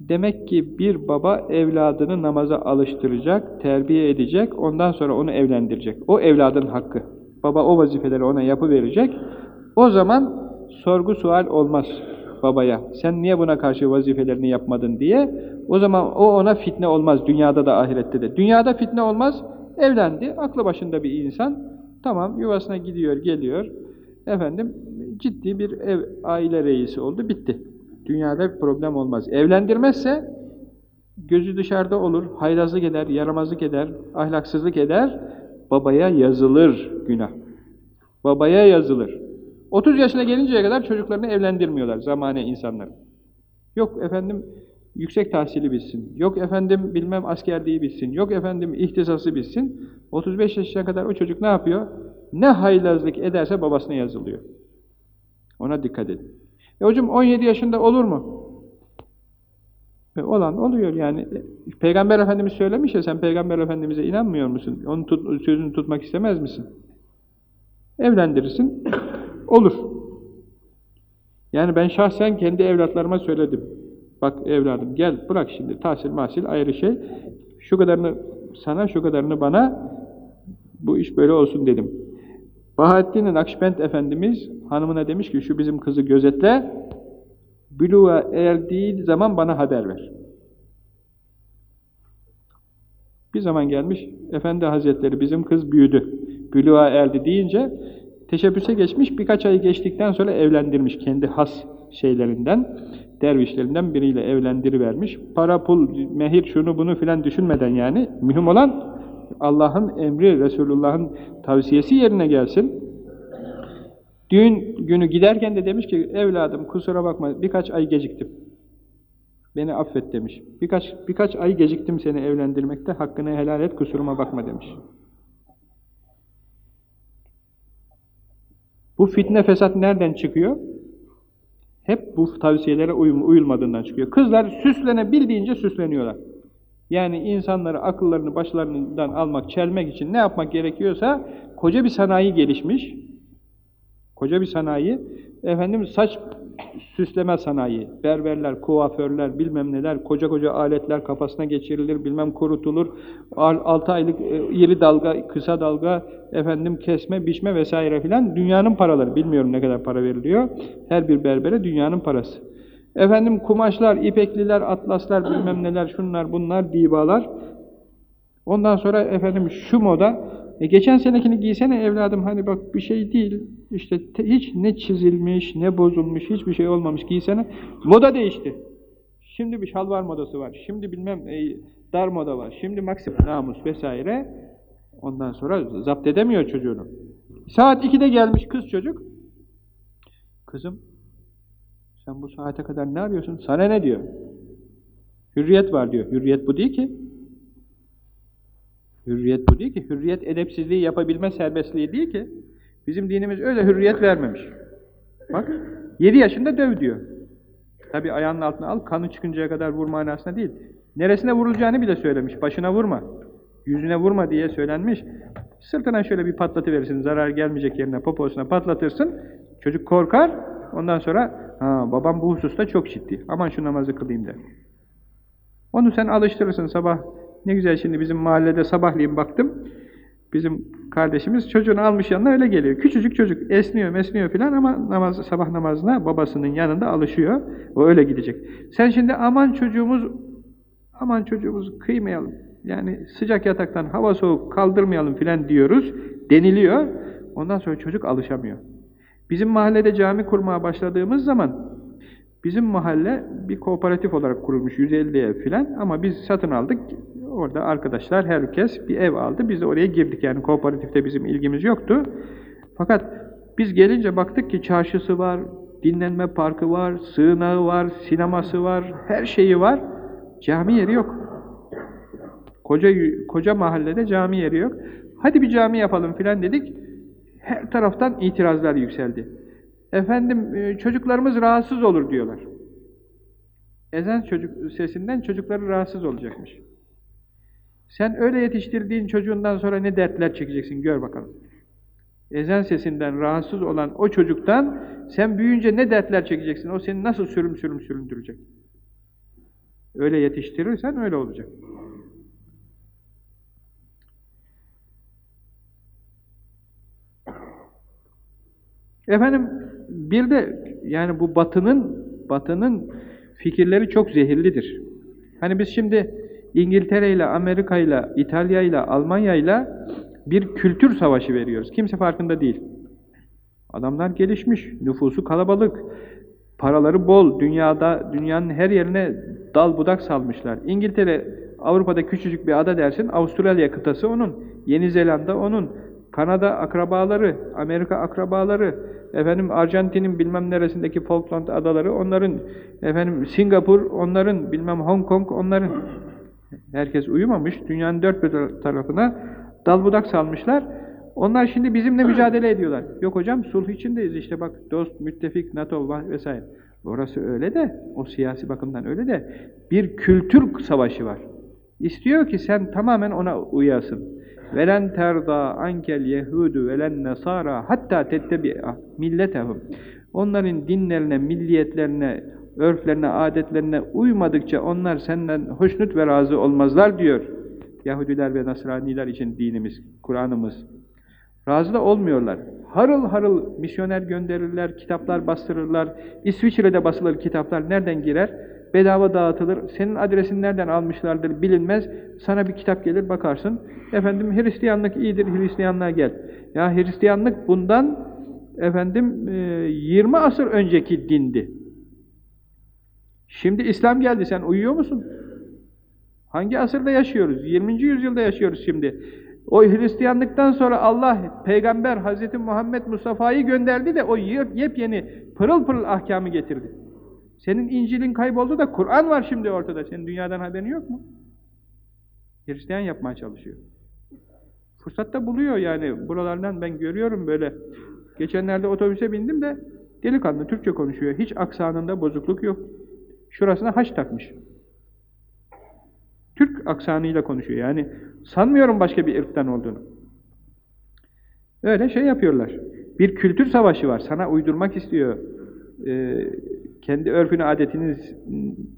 demek ki bir baba evladını namaza alıştıracak, terbiye edecek, ondan sonra onu evlendirecek. O evladın hakkı. Baba o vazifeleri ona yapı verecek. O zaman sorgu sual olmaz babaya. Sen niye buna karşı vazifelerini yapmadın diye. O zaman o ona fitne olmaz dünyada da ahirette de. Dünyada fitne olmaz. Evlendi. Aklı başında bir insan. Tamam yuvasına gidiyor, geliyor. Efendim ciddi bir ev aile reisi oldu. Bitti. Dünyada bir problem olmaz. Evlendirmezse gözü dışarıda olur, haylazlık eder, yaramazlık eder, ahlaksızlık eder. Babaya yazılır günah. Babaya yazılır. 30 yaşına gelinceye kadar çocuklarını evlendirmiyorlar zamane insanlar. Yok efendim yüksek tahsili bilsin, yok efendim bilmem askerliği bilsin, yok efendim ihtisası bilsin. 35 yaşına kadar o çocuk ne yapıyor? Ne haylazlık ederse babasına yazılıyor. Ona dikkat edin. E hocam 17 yaşında olur mu? E olan oluyor yani. Peygamber Efendimiz söylemiş ya sen Peygamber Efendimiz'e inanmıyor musun? Onun tut, sözünü tutmak istemez misin? Evlendirirsin. [COUGHS] Olur. Yani ben şahsen kendi evlatlarıma söyledim. Bak evladım gel bırak şimdi tahsil mahsil ayrı şey. Şu kadarını sana şu kadarını bana bu iş böyle olsun dedim. Bahattin Nakşibend Efendimiz hanımına demiş ki şu bizim kızı gözetle büluğa erdiği zaman bana haber ver. Bir zaman gelmiş Efendi Hazretleri bizim kız büyüdü. Büluğa erdi deyince teşebbüse geçmiş, birkaç ay geçtikten sonra evlendirmiş kendi has şeylerinden, dervişlerinden biriyle evlendirivermiş. Para, pul, mehir, şunu bunu filan düşünmeden yani, mühim olan Allah'ın emri, Resulullah'ın tavsiyesi yerine gelsin. Düğün günü giderken de demiş ki, evladım kusura bakma birkaç ay geciktim. Beni affet demiş. Birkaç, birkaç ay geciktim seni evlendirmekte, hakkını helal et, kusuruma bakma demiş. Bu fitne fesat nereden çıkıyor? Hep bu tavsiyelere uyum, uyulmadığından çıkıyor. Kızlar süslenebildiğince süsleniyorlar. Yani insanları akıllarını başlarından almak, çelmek için ne yapmak gerekiyorsa koca bir sanayi gelişmiş. Koca bir sanayi. Efendim saç süsleme sanayi. Berberler, kuaförler, bilmem neler, koca koca aletler kafasına geçirilir, bilmem kurutulur. 6 aylık e, iri dalga, kısa dalga, efendim kesme, biçme vesaire filan dünyanın paraları. Bilmiyorum ne kadar para veriliyor. Her bir berbere dünyanın parası. Efendim kumaşlar, ipekliler, atlaslar, bilmem neler, şunlar, bunlar, divalar. Ondan sonra efendim şu moda, e geçen senekini giysene evladım, hani bak bir şey değil, işte te, hiç ne çizilmiş, ne bozulmuş, hiçbir şey olmamış giysene. Moda değişti. Şimdi bir şalvar modası var, şimdi bilmem e, dar moda var, şimdi maksim namus vesaire. Ondan sonra zapt edemiyor çocuğunu. Saat 2'de gelmiş kız çocuk. Kızım, sen bu saate kadar ne arıyorsun? Sana ne diyor? Hürriyet var diyor. Hürriyet bu değil ki. Hürriyet bu değil ki. Hürriyet edepsizliği yapabilme serbestliği değil ki. Bizim dinimiz öyle hürriyet vermemiş. Bak, 7 yaşında döv diyor. Tabi ayağının altına al, kanı çıkıncaya kadar vur manasına değil. Neresine vurulacağını bile söylemiş. Başına vurma, yüzüne vurma diye söylenmiş. Sırtına şöyle bir patlatıverirsin, zarar gelmeyecek yerine poposuna patlatırsın. Çocuk korkar, ondan sonra ha, babam bu hususta çok ciddi. Aman şu namazı kılayım der. Onu sen alıştırırsın sabah. Ne güzel şimdi bizim mahallede sabahleyin baktım. Bizim kardeşimiz çocuğunu almış yanına öyle geliyor. Küçücük çocuk esniyor mesniyor filan ama namaz, sabah namazına babasının yanında alışıyor. O öyle gidecek. Sen şimdi aman çocuğumuz aman çocuğumuz kıymayalım. Yani sıcak yataktan hava soğuk kaldırmayalım filan diyoruz. Deniliyor. Ondan sonra çocuk alışamıyor. Bizim mahallede cami kurmaya başladığımız zaman bizim mahalle bir kooperatif olarak kurulmuş 150 ev filan ama biz satın aldık. Orada arkadaşlar herkes bir ev aldı. Biz de oraya girdik. Yani kooperatifte bizim ilgimiz yoktu. Fakat biz gelince baktık ki çarşısı var, dinlenme parkı var, sığınağı var, sineması var, her şeyi var. Cami yeri yok. Koca koca mahallede cami yeri yok. Hadi bir cami yapalım filan dedik. Her taraftan itirazlar yükseldi. Efendim çocuklarımız rahatsız olur diyorlar. Ezan çocuk sesinden çocukları rahatsız olacakmış. Sen öyle yetiştirdiğin çocuğundan sonra ne dertler çekeceksin gör bakalım. Ezan sesinden rahatsız olan o çocuktan sen büyüyünce ne dertler çekeceksin? O seni nasıl sürüm sürüm süründürecek? Öyle yetiştirirsen öyle olacak. Efendim bir de yani bu batının batının fikirleri çok zehirlidir. Hani biz şimdi İngiltere ile, Amerika ile, İtalya ile, Almanya ile bir kültür savaşı veriyoruz. Kimse farkında değil. Adamlar gelişmiş, nüfusu kalabalık, paraları bol, dünyada dünyanın her yerine dal budak salmışlar. İngiltere, Avrupa'da küçücük bir ada dersin, Avustralya kıtası onun, Yeni Zelanda onun, Kanada akrabaları, Amerika akrabaları, efendim Arjantin'in bilmem neresindeki Falkland adaları onların, efendim Singapur onların, bilmem Hong Kong onların. Herkes uyumamış, dünyanın dört bir tarafına dal budak salmışlar. Onlar şimdi bizimle mücadele ediyorlar. Yok hocam sulh içindeyiz işte bak dost, müttefik, NATO vesaire. Orası öyle de, o siyasi bakımdan öyle de bir kültür savaşı var. İstiyor ki sen tamamen ona uyasın. Velen terda ankel yehudu velen nasara hatta tettebi'a milletehum. Onların dinlerine, milliyetlerine, örflerine, adetlerine uymadıkça onlar senden hoşnut ve razı olmazlar diyor. Yahudiler ve Nasraniler için dinimiz, Kur'an'ımız. Razı da olmuyorlar. Harıl harıl misyoner gönderirler, kitaplar bastırırlar. İsviçre'de basılır kitaplar. Nereden girer? Bedava dağıtılır. Senin adresin nereden almışlardır bilinmez. Sana bir kitap gelir bakarsın. Efendim Hristiyanlık iyidir, Hristiyanlığa gel. Ya Hristiyanlık bundan efendim 20 asır önceki dindi. Şimdi İslam geldi. Sen uyuyor musun? Hangi asırda yaşıyoruz? 20. yüzyılda yaşıyoruz şimdi. O Hristiyanlıktan sonra Allah peygamber Hazreti Muhammed Mustafa'yı gönderdi de o yepyeni pırıl pırıl ahkamı getirdi. Senin İncil'in kayboldu da Kur'an var şimdi ortada. Senin dünyadan haberin yok mu? Hristiyan yapmaya çalışıyor. Fırsat da buluyor yani. Buralardan ben görüyorum böyle. Geçenlerde otobüse bindim de delikanlı Türkçe konuşuyor. Hiç aksanında bozukluk yok. Şurasına haç takmış. Türk aksanıyla konuşuyor. Yani sanmıyorum başka bir ırktan olduğunu. Öyle şey yapıyorlar. Bir kültür savaşı var. Sana uydurmak istiyor. Ee, kendi örfünü, adetini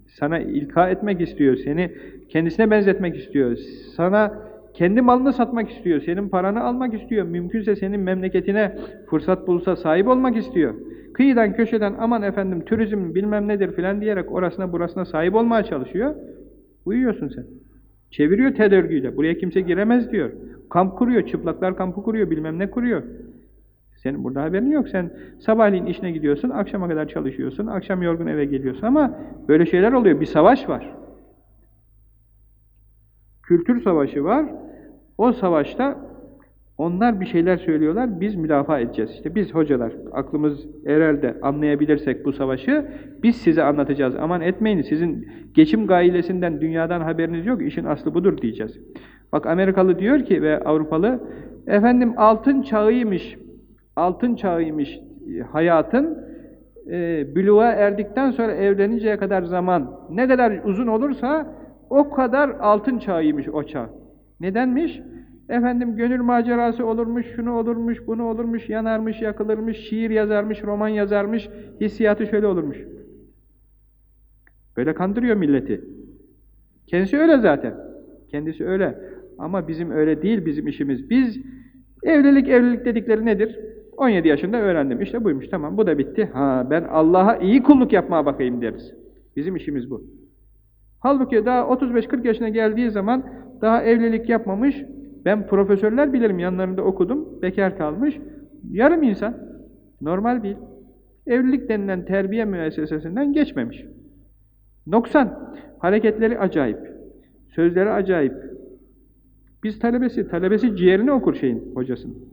sana ilka etmek istiyor. Seni kendisine benzetmek istiyor. Sana kendi malını satmak istiyor. Senin paranı almak istiyor. Mümkünse senin memleketine fırsat bulsa sahip olmak istiyor. Kıyıdan köşeden aman efendim turizm bilmem nedir filan diyerek orasına burasına sahip olmaya çalışıyor. Uyuyorsun sen. Çeviriyor tel örgüyle. Buraya kimse giremez diyor. Kamp kuruyor. Çıplaklar kampı kuruyor. Bilmem ne kuruyor. Senin burada haberin yok. Sen sabahleyin işine gidiyorsun, akşama kadar çalışıyorsun, akşam yorgun eve geliyorsun ama böyle şeyler oluyor. Bir savaş var. Kültür savaşı var. O savaşta onlar bir şeyler söylüyorlar, biz müdafaa edeceğiz. İşte biz hocalar, aklımız herhalde anlayabilirsek bu savaşı, biz size anlatacağız. Aman etmeyin, sizin geçim gailesinden, dünyadan haberiniz yok, işin aslı budur diyeceğiz. Bak Amerikalı diyor ki ve Avrupalı, efendim altın çağıymış, altın çağıymış hayatın, e, büluğa erdikten sonra evleninceye kadar zaman ne kadar uzun olursa o kadar altın çağıymış o çağ. Nedenmiş? Efendim gönül macerası olurmuş, şunu olurmuş, bunu olurmuş, yanarmış, yakılırmış, şiir yazarmış, roman yazarmış, hissiyatı şöyle olurmuş. Böyle kandırıyor milleti. Kendisi öyle zaten. Kendisi öyle. Ama bizim öyle değil bizim işimiz. Biz evlilik evlilik dedikleri nedir? 17 yaşında öğrendim. İşte buymuş tamam bu da bitti. Ha ben Allah'a iyi kulluk yapmaya bakayım deriz. Bizim işimiz bu. Halbuki daha 35-40 yaşına geldiği zaman daha evlilik yapmamış, ben profesörler bilirim yanlarında okudum, bekar kalmış, yarım insan, normal değil. Evlilik denilen terbiye müessesesinden geçmemiş. Noksan, hareketleri acayip, sözleri acayip. Biz talebesi, talebesi ciğerini okur şeyin, hocasının.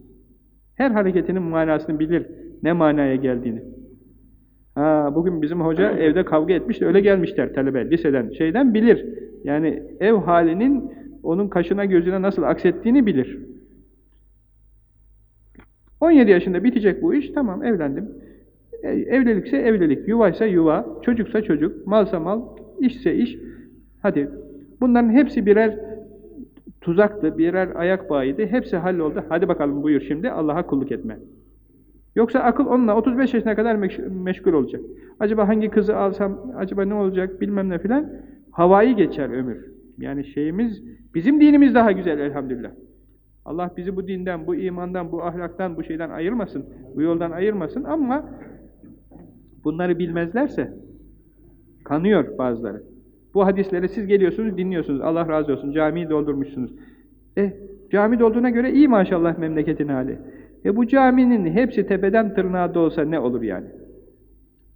Her hareketinin manasını bilir, ne manaya geldiğini. Ha, bugün bizim hoca evde kavga etmiş de öyle gelmişler talebe, liseden, şeyden bilir. Yani ev halinin onun kaşına gözüne nasıl aksettiğini bilir. 17 yaşında bitecek bu iş, tamam evlendim. E, evlilikse evlilik, yuvaysa yuva, çocuksa çocuk, malsa mal, işse iş. Hadi bunların hepsi birer tuzaktı, birer ayak bağıydı. Hepsi halloldu. Hadi bakalım buyur şimdi Allah'a kulluk etme. Yoksa akıl onunla 35 yaşına kadar meşgul olacak. Acaba hangi kızı alsam, acaba ne olacak bilmem ne filan. Havayı geçer ömür. Yani şeyimiz, bizim dinimiz daha güzel elhamdülillah. Allah bizi bu dinden, bu imandan, bu ahlaktan, bu şeyden ayırmasın, bu yoldan ayırmasın ama bunları bilmezlerse kanıyor bazıları. Bu hadisleri siz geliyorsunuz, dinliyorsunuz. Allah razı olsun, camiyi doldurmuşsunuz. Eh, cami dolduğuna göre iyi maşallah memleketin hali. E bu caminin hepsi tepeden tırnağa da olsa ne olur yani?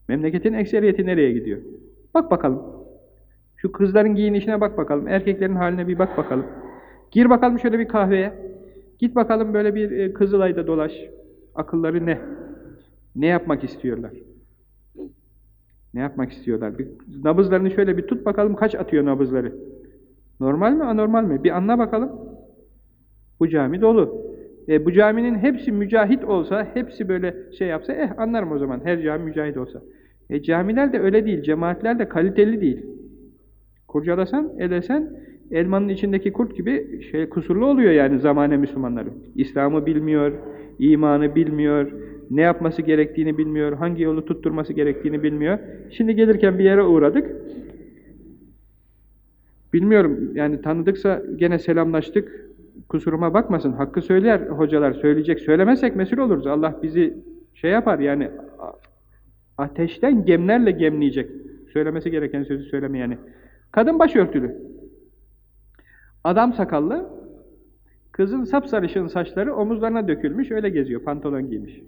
Memleketin ekseriyeti nereye gidiyor? Bak bakalım. Şu kızların giyinişine bak bakalım. Erkeklerin haline bir bak bakalım. Gir bakalım şöyle bir kahveye. Git bakalım böyle bir e, Kızılay'da dolaş. Akılları ne? Ne yapmak istiyorlar? Ne yapmak istiyorlar? Bir, nabızlarını şöyle bir tut bakalım kaç atıyor nabızları. Normal mi anormal mi? Bir anla bakalım. Bu cami dolu. E, bu caminin hepsi mücahit olsa, hepsi böyle şey yapsa, eh anlarım o zaman her cami mücahit olsa. E, camiler de öyle değil, cemaatler de kaliteli değil. Kurcalasan, elesen, elmanın içindeki kurt gibi şey kusurlu oluyor yani zamane Müslümanları. İslam'ı bilmiyor, imanı bilmiyor, ne yapması gerektiğini bilmiyor, hangi yolu tutturması gerektiğini bilmiyor. Şimdi gelirken bir yere uğradık. Bilmiyorum, yani tanıdıksa gene selamlaştık. Kusuruma bakmasın, hakkı söyler hocalar, söyleyecek. Söylemezsek mesul oluruz. Allah bizi şey yapar yani ateşten gemlerle gemleyecek. Söylemesi gereken sözü söylemeyeni. Kadın başörtülü. Adam sakallı. Kızın sapsarışın saçları omuzlarına dökülmüş, öyle geziyor, pantolon giymiş.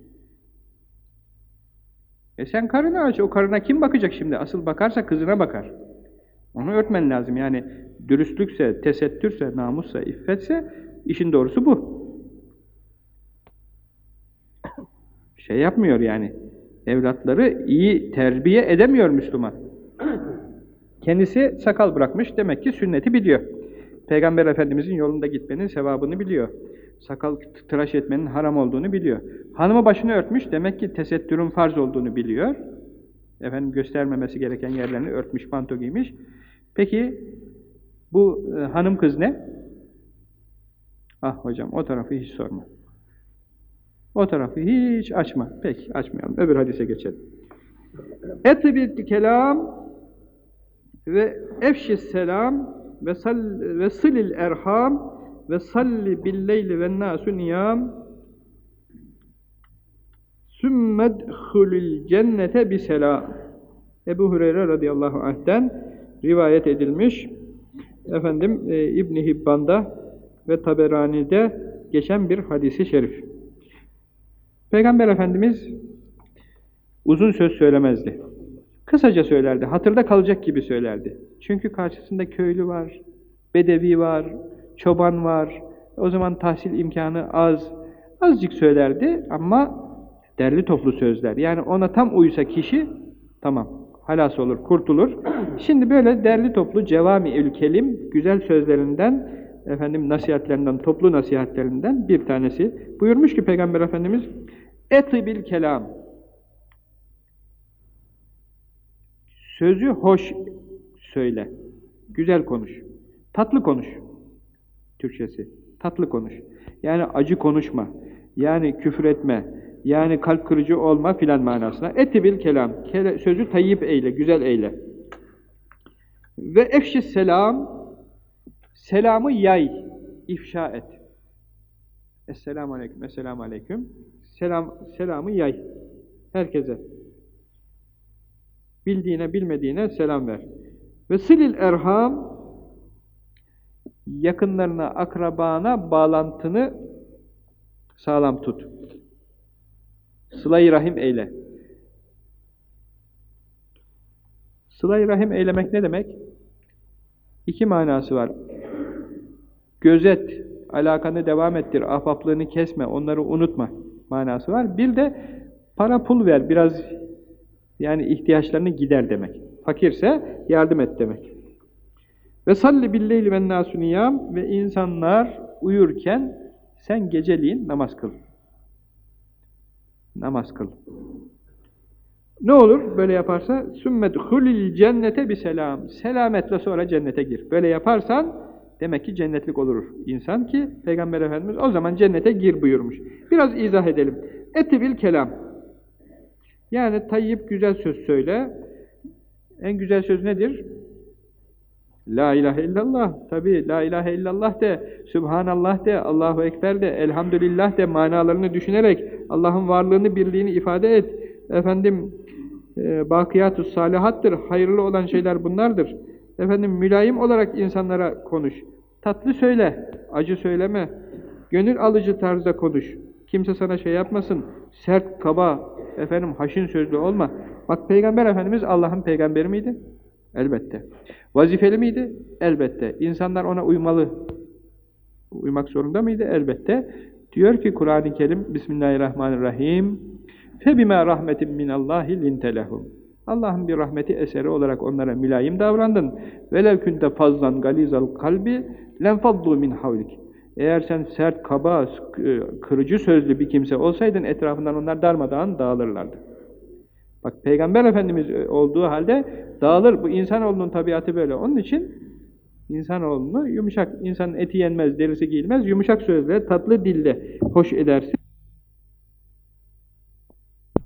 E sen karını aç, o karına kim bakacak şimdi? Asıl bakarsa kızına bakar. Onu örtmen lazım yani. Dürüstlükse, tesettürse, namussa, iffetse işin doğrusu bu. Şey yapmıyor yani. Evlatları iyi terbiye edemiyor Müslüman. Kendisi sakal bırakmış, demek ki sünneti biliyor. Peygamber Efendimizin yolunda gitmenin sevabını biliyor. Sakal tıraş etmenin haram olduğunu biliyor. Hanımı başını örtmüş, demek ki tesettürün farz olduğunu biliyor. Efendim göstermemesi gereken yerlerini örtmüş, panto giymiş. Peki bu e, hanım kız ne? Ah hocam o tarafı hiç sorma. O tarafı hiç açma. Peki açmayalım. Öbür hadise geçelim. Etibit kelam ve efşis selam ve sal ve silil erham ve salli billeyli ve nasu niyam sümmedhulül cennete bi selam Ebu Hureyre radıyallahu anh'ten rivayet edilmiş efendim e, İbn Hibban'da ve Taberani'de geçen bir hadisi şerif. Peygamber Efendimiz uzun söz söylemezdi. Kısaca söylerdi, hatırda kalacak gibi söylerdi. Çünkü karşısında köylü var, bedevi var, çoban var, o zaman tahsil imkanı az, azıcık söylerdi ama derli toplu sözler. Yani ona tam uysa kişi, tamam, halas olur, kurtulur. [CLEARS THROAT] Şimdi böyle derli toplu cevami kelim, güzel sözlerinden, efendim nasihatlerinden, toplu nasihatlerinden bir tanesi. Buyurmuş ki Peygamber Efendimiz, etibil kelam, sözü hoş söyle, güzel konuş, tatlı konuş, Türkçesi, tatlı konuş. Yani acı konuşma, yani küfür etme, yani kalp kırıcı olma filan manasına. Etibil kelam. Kele, sözü tayyip eyle, güzel eyle. Ve efşi selam selamı yay, ifşa et. Esselamu aleyküm, esselamu aleyküm. Selam, selamı yay. Herkese. Bildiğine, bilmediğine selam ver. Ve silil erham yakınlarına, akrabana bağlantını sağlam tut. Sıla-i Rahim eyle. Sıla-i Rahim eylemek ne demek? İki manası var. Gözet, alakanı devam ettir, ahbaplığını kesme, onları unutma manası var. Bir de para pul ver, biraz yani ihtiyaçlarını gider demek. Fakirse yardım et demek. Ve salli billeyli ve nasuniyam ve insanlar uyurken sen geceliğin namaz kıl. Namaz kıl. Ne olur böyle yaparsa? Sümmedhulil cennete bir selam. Selametle sonra cennete gir. Böyle yaparsan demek ki cennetlik olur insan ki Peygamber Efendimiz o zaman cennete gir buyurmuş. Biraz izah edelim. Etibil kelam. Yani tayyip güzel söz söyle. En güzel söz nedir? La ilahe illallah. Tabi la ilahe illallah de, Subhanallah de, Allahu Ekber de, Elhamdülillah de manalarını düşünerek Allah'ın varlığını, birliğini ifade et. Efendim, e, bakiyatü salihattır, hayırlı olan şeyler bunlardır. Efendim, mülayim olarak insanlara konuş. Tatlı söyle, acı söyleme. Gönül alıcı tarzda konuş. Kimse sana şey yapmasın, sert, kaba, efendim haşin sözlü olma. Bak Peygamber Efendimiz Allah'ın peygamberi miydi? Elbette. Vazifeli miydi? Elbette. İnsanlar ona uymalı. Uymak zorunda mıydı? Elbette. Diyor ki Kur'an-ı Kerim Bismillahirrahmanirrahim فَبِمَا رَحْمَةٍ مِنَ اللّٰهِ لِنْتَ لَهُمْ Allah'ın bir rahmeti eseri olarak onlara mülayim davrandın. وَلَوْ كُنْتَ فَضْلًا غَلِيزَ الْقَلْبِ لَنْفَضُّوا مِنْ حَوْلِكِ Eğer sen sert, kaba, kırıcı sözlü bir kimse olsaydın etrafından onlar darmadağın dağılırlardı. Bak Peygamber Efendimiz olduğu halde dağılır. Bu insanoğlunun tabiatı böyle. Onun için insanoğlunu yumuşak, insanın eti yenmez, derisi giyilmez, yumuşak sözle, tatlı dille hoş edersin.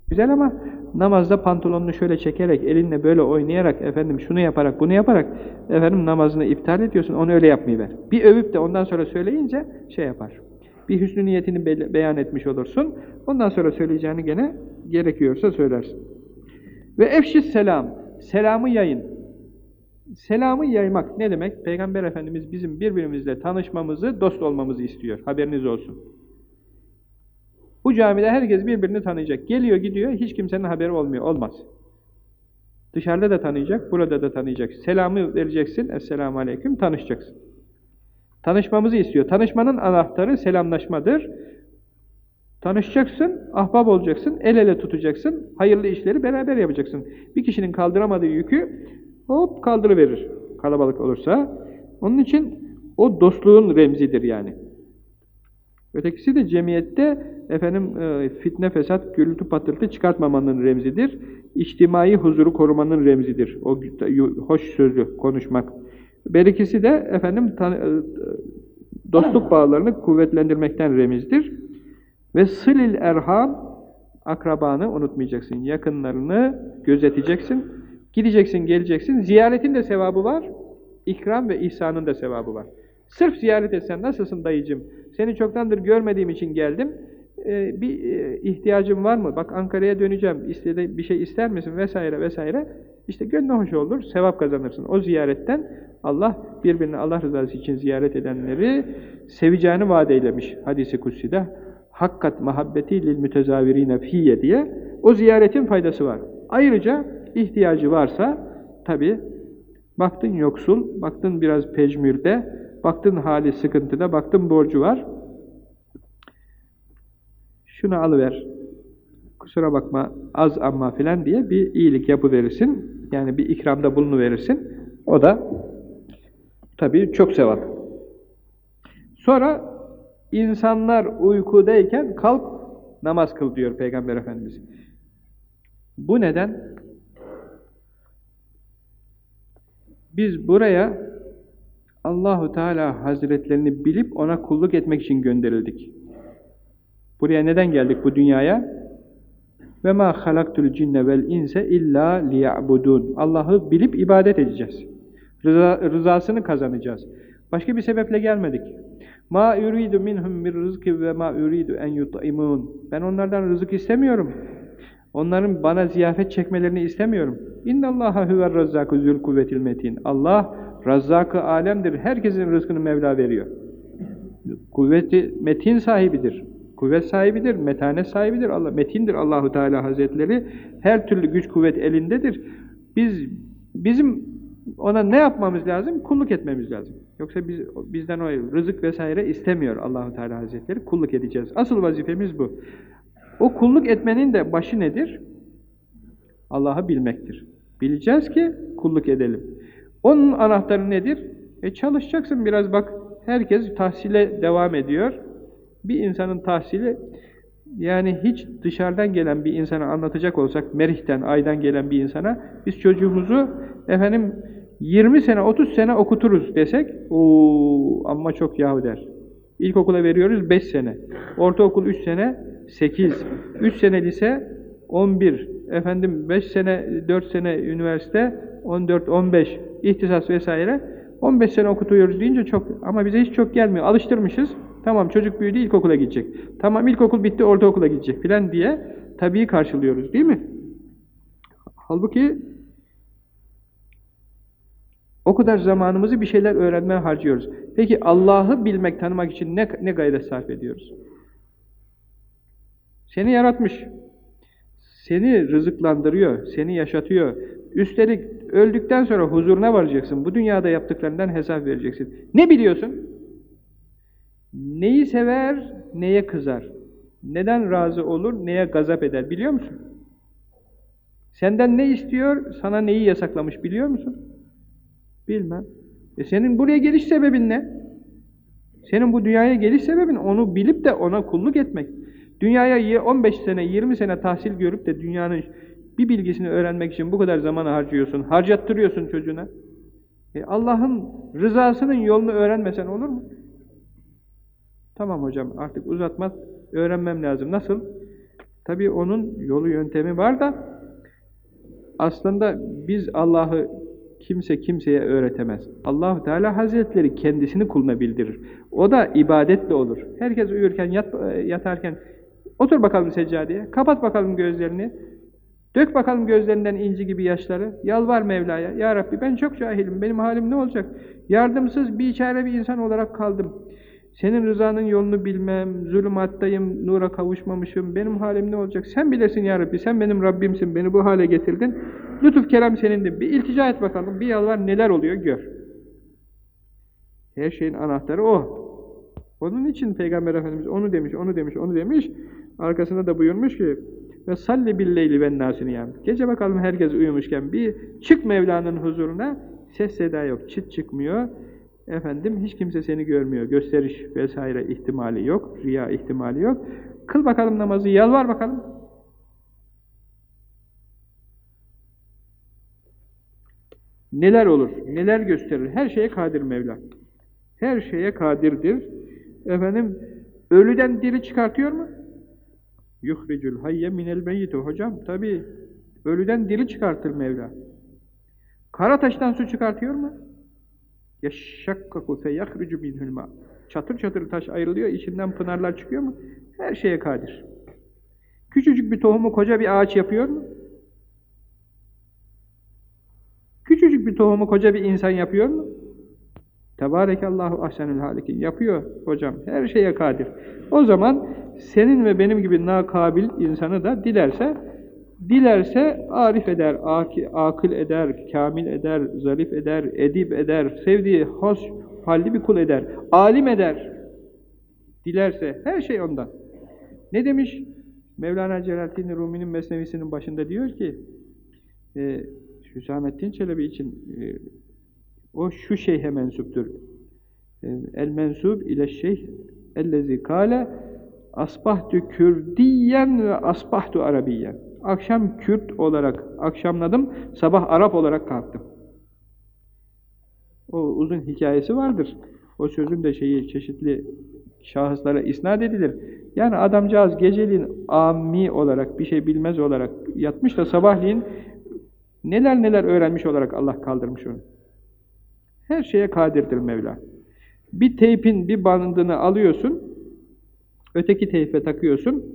Güzel ama namazda pantolonunu şöyle çekerek, elinle böyle oynayarak, efendim şunu yaparak, bunu yaparak, efendim namazını iptal ediyorsun, onu öyle yapmayı ver. Bir övüp de ondan sonra söyleyince şey yapar. Bir hüsnü niyetini be beyan etmiş olursun, ondan sonra söyleyeceğini gene gerekiyorsa söylersin. Ve efşis selam, selamı yayın. Selamı yaymak ne demek? Peygamber Efendimiz bizim birbirimizle tanışmamızı, dost olmamızı istiyor. Haberiniz olsun. Bu camide herkes birbirini tanıyacak. Geliyor gidiyor, hiç kimsenin haberi olmuyor. Olmaz. Dışarıda da tanıyacak, burada da tanıyacak. Selamı vereceksin, Esselamu Aleyküm, tanışacaksın. Tanışmamızı istiyor. Tanışmanın anahtarı selamlaşmadır. Tanışacaksın, ahbap olacaksın, el ele tutacaksın, hayırlı işleri beraber yapacaksın. Bir kişinin kaldıramadığı yükü hop kaldırıverir kalabalık olursa. Onun için o dostluğun remzidir yani. Ötekisi de cemiyette efendim e, fitne fesat, gürültü patırtı çıkartmamanın remzidir. İçtimai huzuru korumanın remzidir. O hoş sözlü konuşmak. Berikisi de efendim e, dostluk bağlarını kuvvetlendirmekten remizdir. Ve sılil erham akrabanı unutmayacaksın. Yakınlarını gözeteceksin. Gideceksin, geleceksin. Ziyaretin de sevabı var. İkram ve ihsanın da sevabı var. Sırf ziyaret etsen, nasılsın dayıcım? Seni çoktandır görmediğim için geldim. Ee, bir e, ihtiyacım var mı? Bak Ankara'ya döneceğim. İstedi, bir şey ister misin? Vesaire vesaire. İşte gönlü hoş olur, sevap kazanırsın. O ziyaretten Allah birbirini Allah rızası için ziyaret edenleri seveceğini vaat eylemiş hadisi kutsi'de. Hakkat muhabbeti lil mütezavirine fiyye diye o ziyaretin faydası var. Ayrıca ihtiyacı varsa tabi baktın yoksul, baktın biraz pecmürde, baktın hali sıkıntıda, baktın borcu var. Şunu alıver, kusura bakma az amma filan diye bir iyilik yapıverirsin. Yani bir ikramda bulunuverirsin. O da tabii çok sevap. Sonra insanlar uykudayken kalk namaz kıl diyor Peygamber Efendimiz. Bu neden? Biz buraya Allahu Teala Hazretlerini bilip ona kulluk etmek için gönderildik. Buraya neden geldik bu dünyaya? Ve ma halaktul cinne vel inse illa liya'budun. Allah'ı bilip ibadet edeceğiz. Rıza, rızasını kazanacağız. Başka bir sebeple gelmedik. Ma yuridu minhum min rızki ve ma yuridu en yut'imun. Ben onlardan rızık istemiyorum. Onların bana ziyafet çekmelerini istemiyorum. İnnallaha huver razzaku zul kuvvetil metin. Allah razzakı alemdir. Herkesin rızkını Mevla veriyor. Kuvveti metin sahibidir. Kuvvet sahibidir, metanet sahibidir. Allah metindir Allahu Teala Hazretleri. Her türlü güç kuvvet elindedir. Biz bizim ona ne yapmamız lazım? Kulluk etmemiz lazım. Yoksa biz bizden o rızık vesaire istemiyor Allahu Teala Hazretleri. Kulluk edeceğiz. Asıl vazifemiz bu. O kulluk etmenin de başı nedir? Allah'ı bilmektir. Bileceğiz ki kulluk edelim. Onun anahtarı nedir? E çalışacaksın biraz bak. Herkes tahsile devam ediyor bir insanın tahsili yani hiç dışarıdan gelen bir insana anlatacak olsak, Merih'ten, Ay'dan gelen bir insana biz çocuğumuzu efendim 20 sene, 30 sene okuturuz desek o ama çok yahu der. İlkokula veriyoruz 5 sene. Ortaokul 3 sene 8. 3 sene lise 11. Efendim 5 sene, 4 sene üniversite 14, 15 ihtisas vesaire. 15 sene okutuyoruz deyince çok ama bize hiç çok gelmiyor. Alıştırmışız. Tamam çocuk büyüdü ilkokula gidecek. Tamam ilkokul bitti ortaokula gidecek filan diye tabii karşılıyoruz değil mi? Halbuki o kadar zamanımızı bir şeyler öğrenmeye harcıyoruz. Peki Allah'ı bilmek, tanımak için ne, ne gayret sarf ediyoruz? Seni yaratmış. Seni rızıklandırıyor, seni yaşatıyor. Üstelik öldükten sonra huzuruna varacaksın. Bu dünyada yaptıklarından hesap vereceksin. Ne biliyorsun? Neyi sever, neye kızar? Neden razı olur, neye gazap eder biliyor musun? Senden ne istiyor, sana neyi yasaklamış biliyor musun? Bilmem. E senin buraya geliş sebebin ne? Senin bu dünyaya geliş sebebin onu bilip de ona kulluk etmek. Dünyaya 15 sene, 20 sene tahsil görüp de dünyanın bir bilgisini öğrenmek için bu kadar zaman harcıyorsun, harcattırıyorsun çocuğuna. E Allah'ın rızasının yolunu öğrenmesen olur mu? Tamam hocam artık uzatmaz, öğrenmem lazım. Nasıl? Tabii onun yolu yöntemi var da aslında biz Allah'ı kimse kimseye öğretemez. Allahu Teala Hazretleri kendisini kuluna bildirir. O da ibadetle olur. Herkes uyurken, yat, yatarken otur bakalım seccadeye, kapat bakalım gözlerini, dök bakalım gözlerinden inci gibi yaşları, yalvar Mevla'ya. Ya Rabbi ben çok cahilim, benim halim ne olacak? Yardımsız bir içare bir insan olarak kaldım. Senin rızanın yolunu bilmem, zulümattayım, nura kavuşmamışım, benim halim ne olacak? Sen bilesin ya Rabbi, sen benim Rabbimsin, beni bu hale getirdin. Lütuf kerem senindir. Bir iltica et bakalım, bir yalvar neler oluyor gör. Her şeyin anahtarı o. Onun için Peygamber Efendimiz onu demiş, onu demiş, onu demiş. Arkasında da buyurmuş ki ve salli billeyli ben nasini yani. Gece bakalım herkes uyumuşken bir çık Mevla'nın huzuruna ses seda yok, çıt çıkmıyor. Efendim hiç kimse seni görmüyor. Gösteriş vesaire ihtimali yok. Riya ihtimali yok. Kıl bakalım namazı, yalvar bakalım. Neler olur, neler gösterir. Her şeye kadir Mevla. Her şeye kadirdir. Efendim ölüden diri çıkartıyor mu? yuhricul hayye minel meyyiti. Hocam tabi ölüden diri çıkartır Mevla. Kara taştan su çıkartıyor mu? Yeşşakkaku fe yahrucu minhul ma. Çatır çatır taş ayrılıyor, içinden pınarlar çıkıyor mu? Her şeye kadir. Küçücük bir tohumu koca bir ağaç yapıyor mu? Küçücük bir tohumu koca bir insan yapıyor mu? Tebarekallahu ahsenül halikin. Yapıyor hocam. Her şeye kadir. O zaman senin ve benim gibi nakabil insanı da dilerse dilerse arif eder, akıl eder, kamil eder, zarif eder, edip eder, sevdiği hoş halli bir kul eder, alim eder. Dilerse her şey ondan. Ne demiş? Mevlana Celaleddin Rumi'nin mesnevisinin başında diyor ki e, Hüsamettin Çelebi için e, o şu şeyhe mensuptur. E, el mensub ile şeyh ellezi kale asbahtu kürdiyen ve asbahtu arabiyen. Akşam Kürt olarak akşamladım, sabah Arap olarak kalktım. O uzun hikayesi vardır. O sözün de şeyi çeşitli şahıslara isnat edilir. Yani adamcağız geceliğin ammi olarak, bir şey bilmez olarak yatmış da sabahleyin neler neler öğrenmiş olarak Allah kaldırmış onu. Her şeye kadirdir Mevla. Bir teypin bir bandını alıyorsun, öteki teype takıyorsun.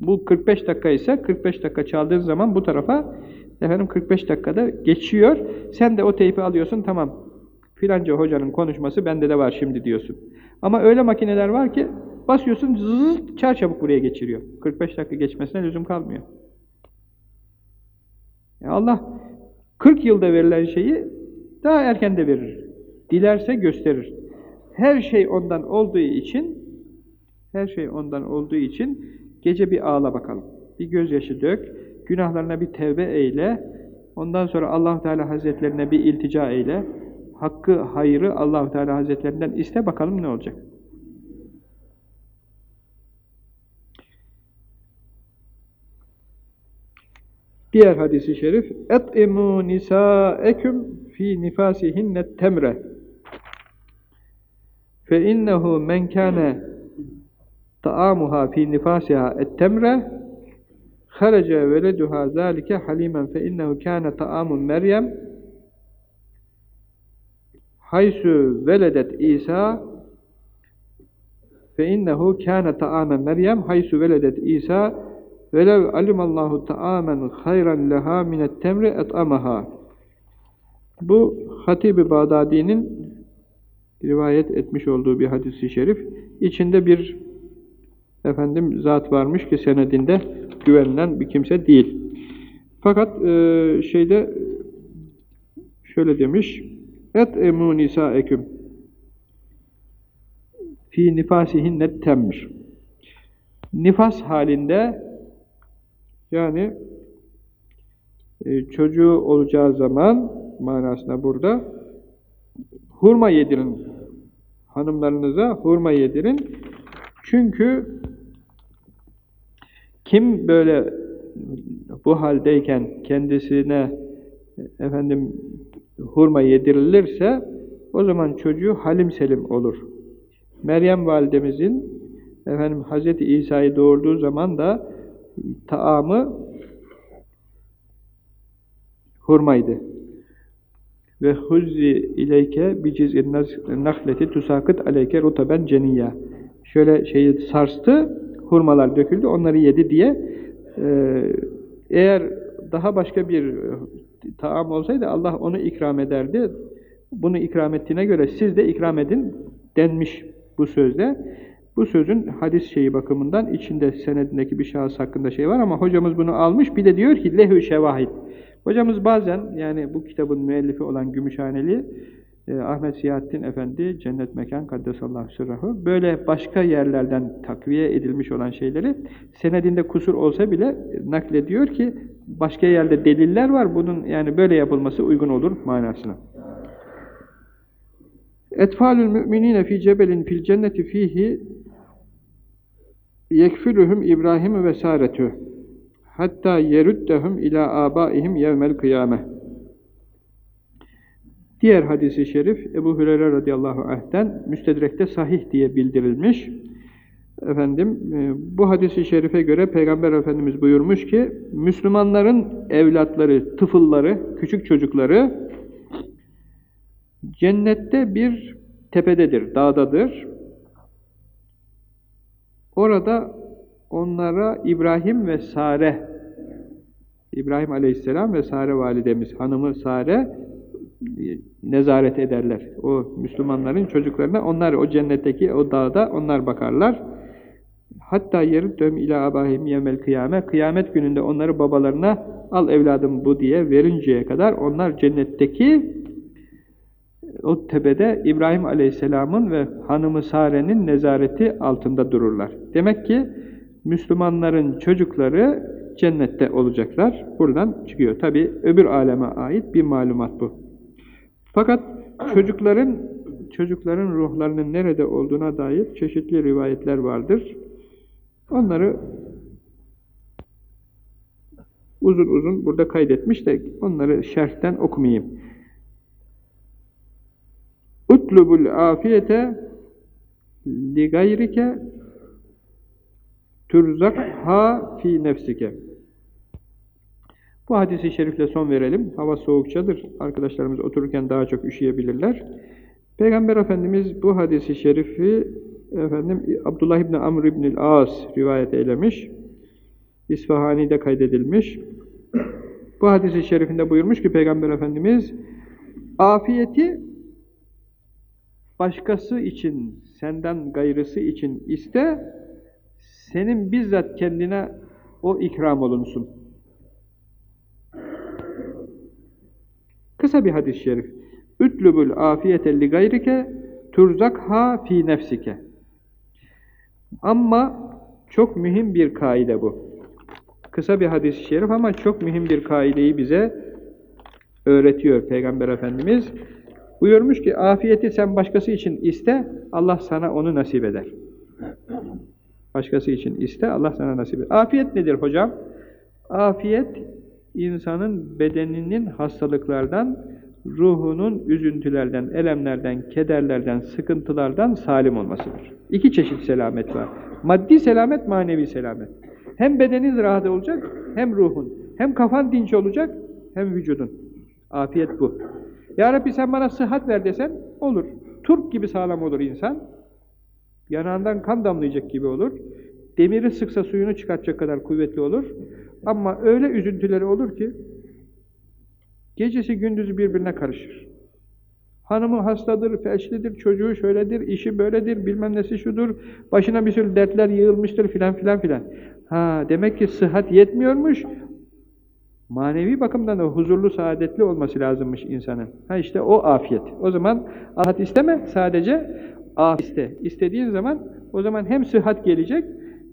Bu 45 dakika ise 45 dakika çaldığın zaman bu tarafa efendim 45 dakikada geçiyor. Sen de o teypi alıyorsun tamam. Filanca hocanın konuşması bende de var şimdi diyorsun. Ama öyle makineler var ki basıyorsun zıt çar çabuk buraya geçiriyor. 45 dakika geçmesine lüzum kalmıyor. Ya Allah 40 yılda verilen şeyi daha erken de verir. Dilerse gösterir. Her şey ondan olduğu için her şey ondan olduğu için gece bir ağla bakalım. Bir gözyaşı dök, günahlarına bir tevbe eyle. Ondan sonra Allah Teala Hazretlerine bir iltica eyle. Hakkı, hayrı Allah Teala Hazretlerinden iste bakalım ne olacak. Diğer hadisi şerif nisa'eküm fi nifasihinne temre fe innehu men kâne ta'amuha fi nifasiha et-temre kharaca veleduha zalike halimen fe innehu kâne ta'amun meryem haysu veledet İsa fe innehu kâne ta'amen meryem haysu veledet İsa velev alimallahu ta'amen hayran leha minet temri et'amaha bu Hatib-i Bağdadi'nin rivayet etmiş olduğu bir hadisi şerif. İçinde bir efendim zat varmış ki senedinde güvenilen bir kimse değil. Fakat e, şeyde şöyle demiş et emu nisaeküm fi nifasihinne temmir nifas halinde yani e, çocuğu olacağı zaman manasında burada hurma yedirin hanımlarınıza hurma yedirin. Çünkü kim böyle bu haldeyken kendisine efendim hurma yedirilirse o zaman çocuğu halim selim olur. Meryem validemizin efendim Hazreti İsa'yı doğurduğu zaman da taamı hurmaydı. Ve huzzi ileyke biciz'in nahleti tusakıt aleyke rutaben ceniyya. Şöyle şeyi sarstı, hurmalar döküldü, onları yedi diye ee, eğer daha başka bir taam olsaydı Allah onu ikram ederdi. Bunu ikram ettiğine göre siz de ikram edin denmiş bu sözde. Bu sözün hadis şeyi bakımından içinde senedindeki bir şahıs hakkında şey var ama hocamız bunu almış. Bir de diyor ki lehü şevahid. Hocamız bazen yani bu kitabın müellifi olan Gümüşhaneli e, Ahmet Siyahattin Efendi Cennet Mekan Kaddesallahu Sırrahı böyle başka yerlerden takviye edilmiş olan şeyleri senedinde kusur olsa bile naklediyor ki başka yerde deliller var bunun yani böyle yapılması uygun olur manasına. Etfalül müminine fi cebelin fil cenneti fihi yekfülühüm İbrahim ve saretü hatta yeruddehum ila abaihim yevmel kıyame Diğer hadisi şerif Ebu Hureyre radıyallahu anh'ten müstedrekte sahih diye bildirilmiş. efendim e, bu hadisi şerife göre Peygamber Efendimiz buyurmuş ki Müslümanların evlatları, tıfılları, küçük çocukları cennette bir tepededir, dağdadır. Orada onlara İbrahim ve Sare İbrahim Aleyhisselam ve Sare validemiz, hanımı Sare nezaret ederler. O Müslümanların çocuklarına onlar o cennetteki o dağda onlar bakarlar. Hatta yarı döm ila abahim yemel kıyame. Kıyamet gününde onları babalarına al evladım bu diye verinceye kadar onlar cennetteki o tepede İbrahim Aleyhisselam'ın ve hanımı Sare'nin nezareti altında dururlar. Demek ki Müslümanların çocukları cennette olacaklar. Buradan çıkıyor. Tabi öbür aleme ait bir malumat bu. Fakat çocukların çocukların ruhlarının nerede olduğuna dair çeşitli rivayetler vardır. Onları uzun uzun burada kaydetmiş de onları şerhten okumayayım. Utlubul afiyete li gayrike turzak ha fi nefsike. Bu hadisi şerifle son verelim. Hava soğukçadır. Arkadaşlarımız otururken daha çok üşüyebilirler. Peygamber Efendimiz bu hadisi şerifi efendim Abdullah İbni Amr İbni As rivayet eylemiş. İsfahani'de kaydedilmiş. Bu hadisi şerifinde buyurmuş ki Peygamber Efendimiz afiyeti başkası için, senden gayrısı için iste, senin bizzat kendine o ikram olunsun. Kısa bir hadis-i şerif. Ütlübül afiyete li gayrike turzakha fi nefsike. Ama çok mühim bir kaide bu. Kısa bir hadis-i şerif ama çok mühim bir kaideyi bize öğretiyor Peygamber Efendimiz. Buyurmuş ki afiyeti sen başkası için iste, Allah sana onu nasip eder. Başkası için iste, Allah sana nasip eder. Afiyet nedir hocam? Afiyet, insanın bedeninin hastalıklardan, ruhunun üzüntülerden, elemlerden, kederlerden, sıkıntılardan salim olmasıdır. İki çeşit selamet var. Maddi selamet, manevi selamet. Hem bedenin rahat olacak, hem ruhun. Hem kafan dinç olacak, hem vücudun. Afiyet bu. Ya Rabbi sen bana sıhhat ver desen, olur. Turp gibi sağlam olur insan. Yanağından kan damlayacak gibi olur. Demiri sıksa suyunu çıkartacak kadar kuvvetli olur. Ama öyle üzüntüleri olur ki, gecesi gündüzü birbirine karışır. Hanımı hastadır, felçlidir, çocuğu şöyledir, işi böyledir, bilmem nesi şudur, başına bir sürü dertler yığılmıştır filan filan filan. Ha, demek ki sıhhat yetmiyormuş, manevi bakımdan da huzurlu, saadetli olması lazımmış insanın. Ha işte o afiyet. O zaman afiyet isteme, sadece afiyet iste. İstediğin zaman o zaman hem sıhhat gelecek,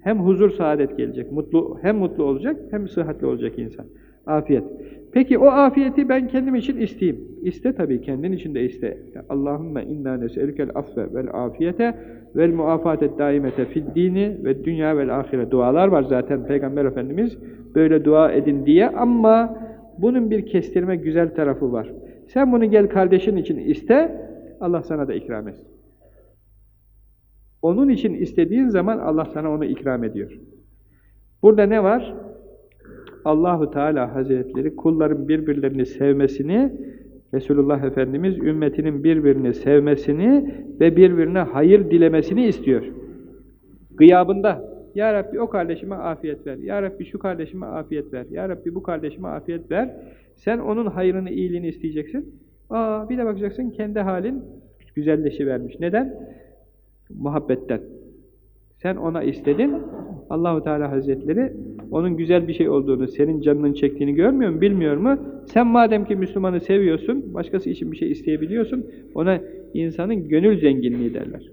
hem huzur, saadet gelecek. Mutlu, hem mutlu olacak, hem sıhhatli olacak insan. Afiyet. Peki o afiyeti ben kendim için isteyeyim. İste tabii, kendin için de iste. Allahümme inna nes'elükel affe vel afiyete vel muafatet daimete fid dini ve dünya vel ahire dualar var zaten Peygamber Efendimiz böyle dua edin diye ama bunun bir kestirme güzel tarafı var. Sen bunu gel kardeşin için iste, Allah sana da ikram etsin. Onun için istediğin zaman Allah sana onu ikram ediyor. Burada ne var? Allahu Teala Hazretleri kulların birbirlerini sevmesini, Resulullah Efendimiz ümmetinin birbirini sevmesini ve birbirine hayır dilemesini istiyor. Gıyabında Ya Rabbi o kardeşime afiyet ver. Ya Rabbi şu kardeşime afiyet ver. Ya Rabbi bu kardeşime afiyet ver. Sen onun hayrını, iyiliğini isteyeceksin. Aa, bir de bakacaksın kendi halin güzelleşivermiş. Neden? Muhabbetten. Sen ona istedin. Allahu Teala Hazretleri onun güzel bir şey olduğunu, senin canının çektiğini görmüyor mu, bilmiyor mu? Sen madem ki Müslümanı seviyorsun, başkası için bir şey isteyebiliyorsun, ona insanın gönül zenginliği derler.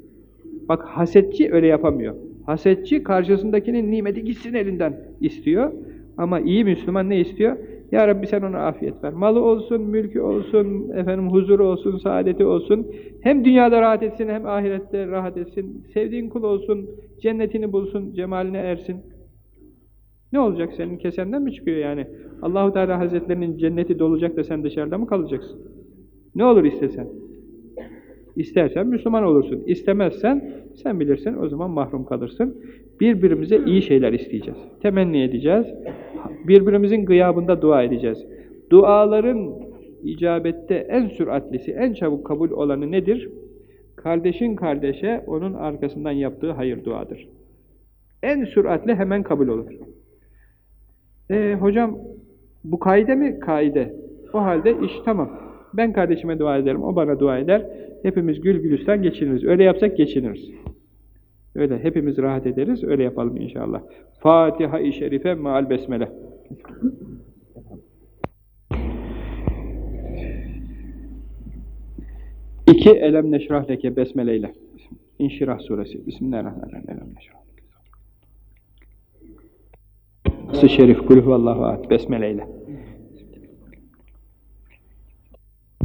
Bak hasetçi öyle yapamıyor. Hasetçi karşısındakinin nimeti gitsin elinden istiyor. Ama iyi Müslüman ne istiyor? Ya Rabbi sen ona afiyet ver. Malı olsun, mülkü olsun, efendim huzuru olsun, saadeti olsun. Hem dünyada rahat etsin hem ahirette rahat etsin. Sevdiğin kul olsun, cennetini bulsun, cemaline ersin. Ne olacak senin kesenden mi çıkıyor yani? Allahu Teala Hazretlerinin cenneti dolacak da sen dışarıda mı kalacaksın? Ne olur istesen? İstersen Müslüman olursun. İstemezsen sen bilirsin o zaman mahrum kalırsın. Birbirimize iyi şeyler isteyeceğiz. Temenni edeceğiz. Birbirimizin gıyabında dua edeceğiz. Duaların icabette en süratlisi, en çabuk kabul olanı nedir? Kardeşin kardeşe onun arkasından yaptığı hayır duadır. En süratle hemen kabul olur. E, hocam bu kaide mi? Kaide. O halde iş tamam. Ben kardeşime dua ederim, o bana dua eder. Hepimiz gül gülistan geçiniriz. Öyle yapsak geçiniriz. Öyle hepimiz rahat ederiz. Öyle yapalım inşallah. Fatiha-i Şerife maal besmele. İki Elem Neşrah Leke Besmele ile. İnşirah suresi. Bismillahirrahmanirrahim. Elem Neşrah Sı Şerif Kulhu Allahu Ahad. Besmele ile.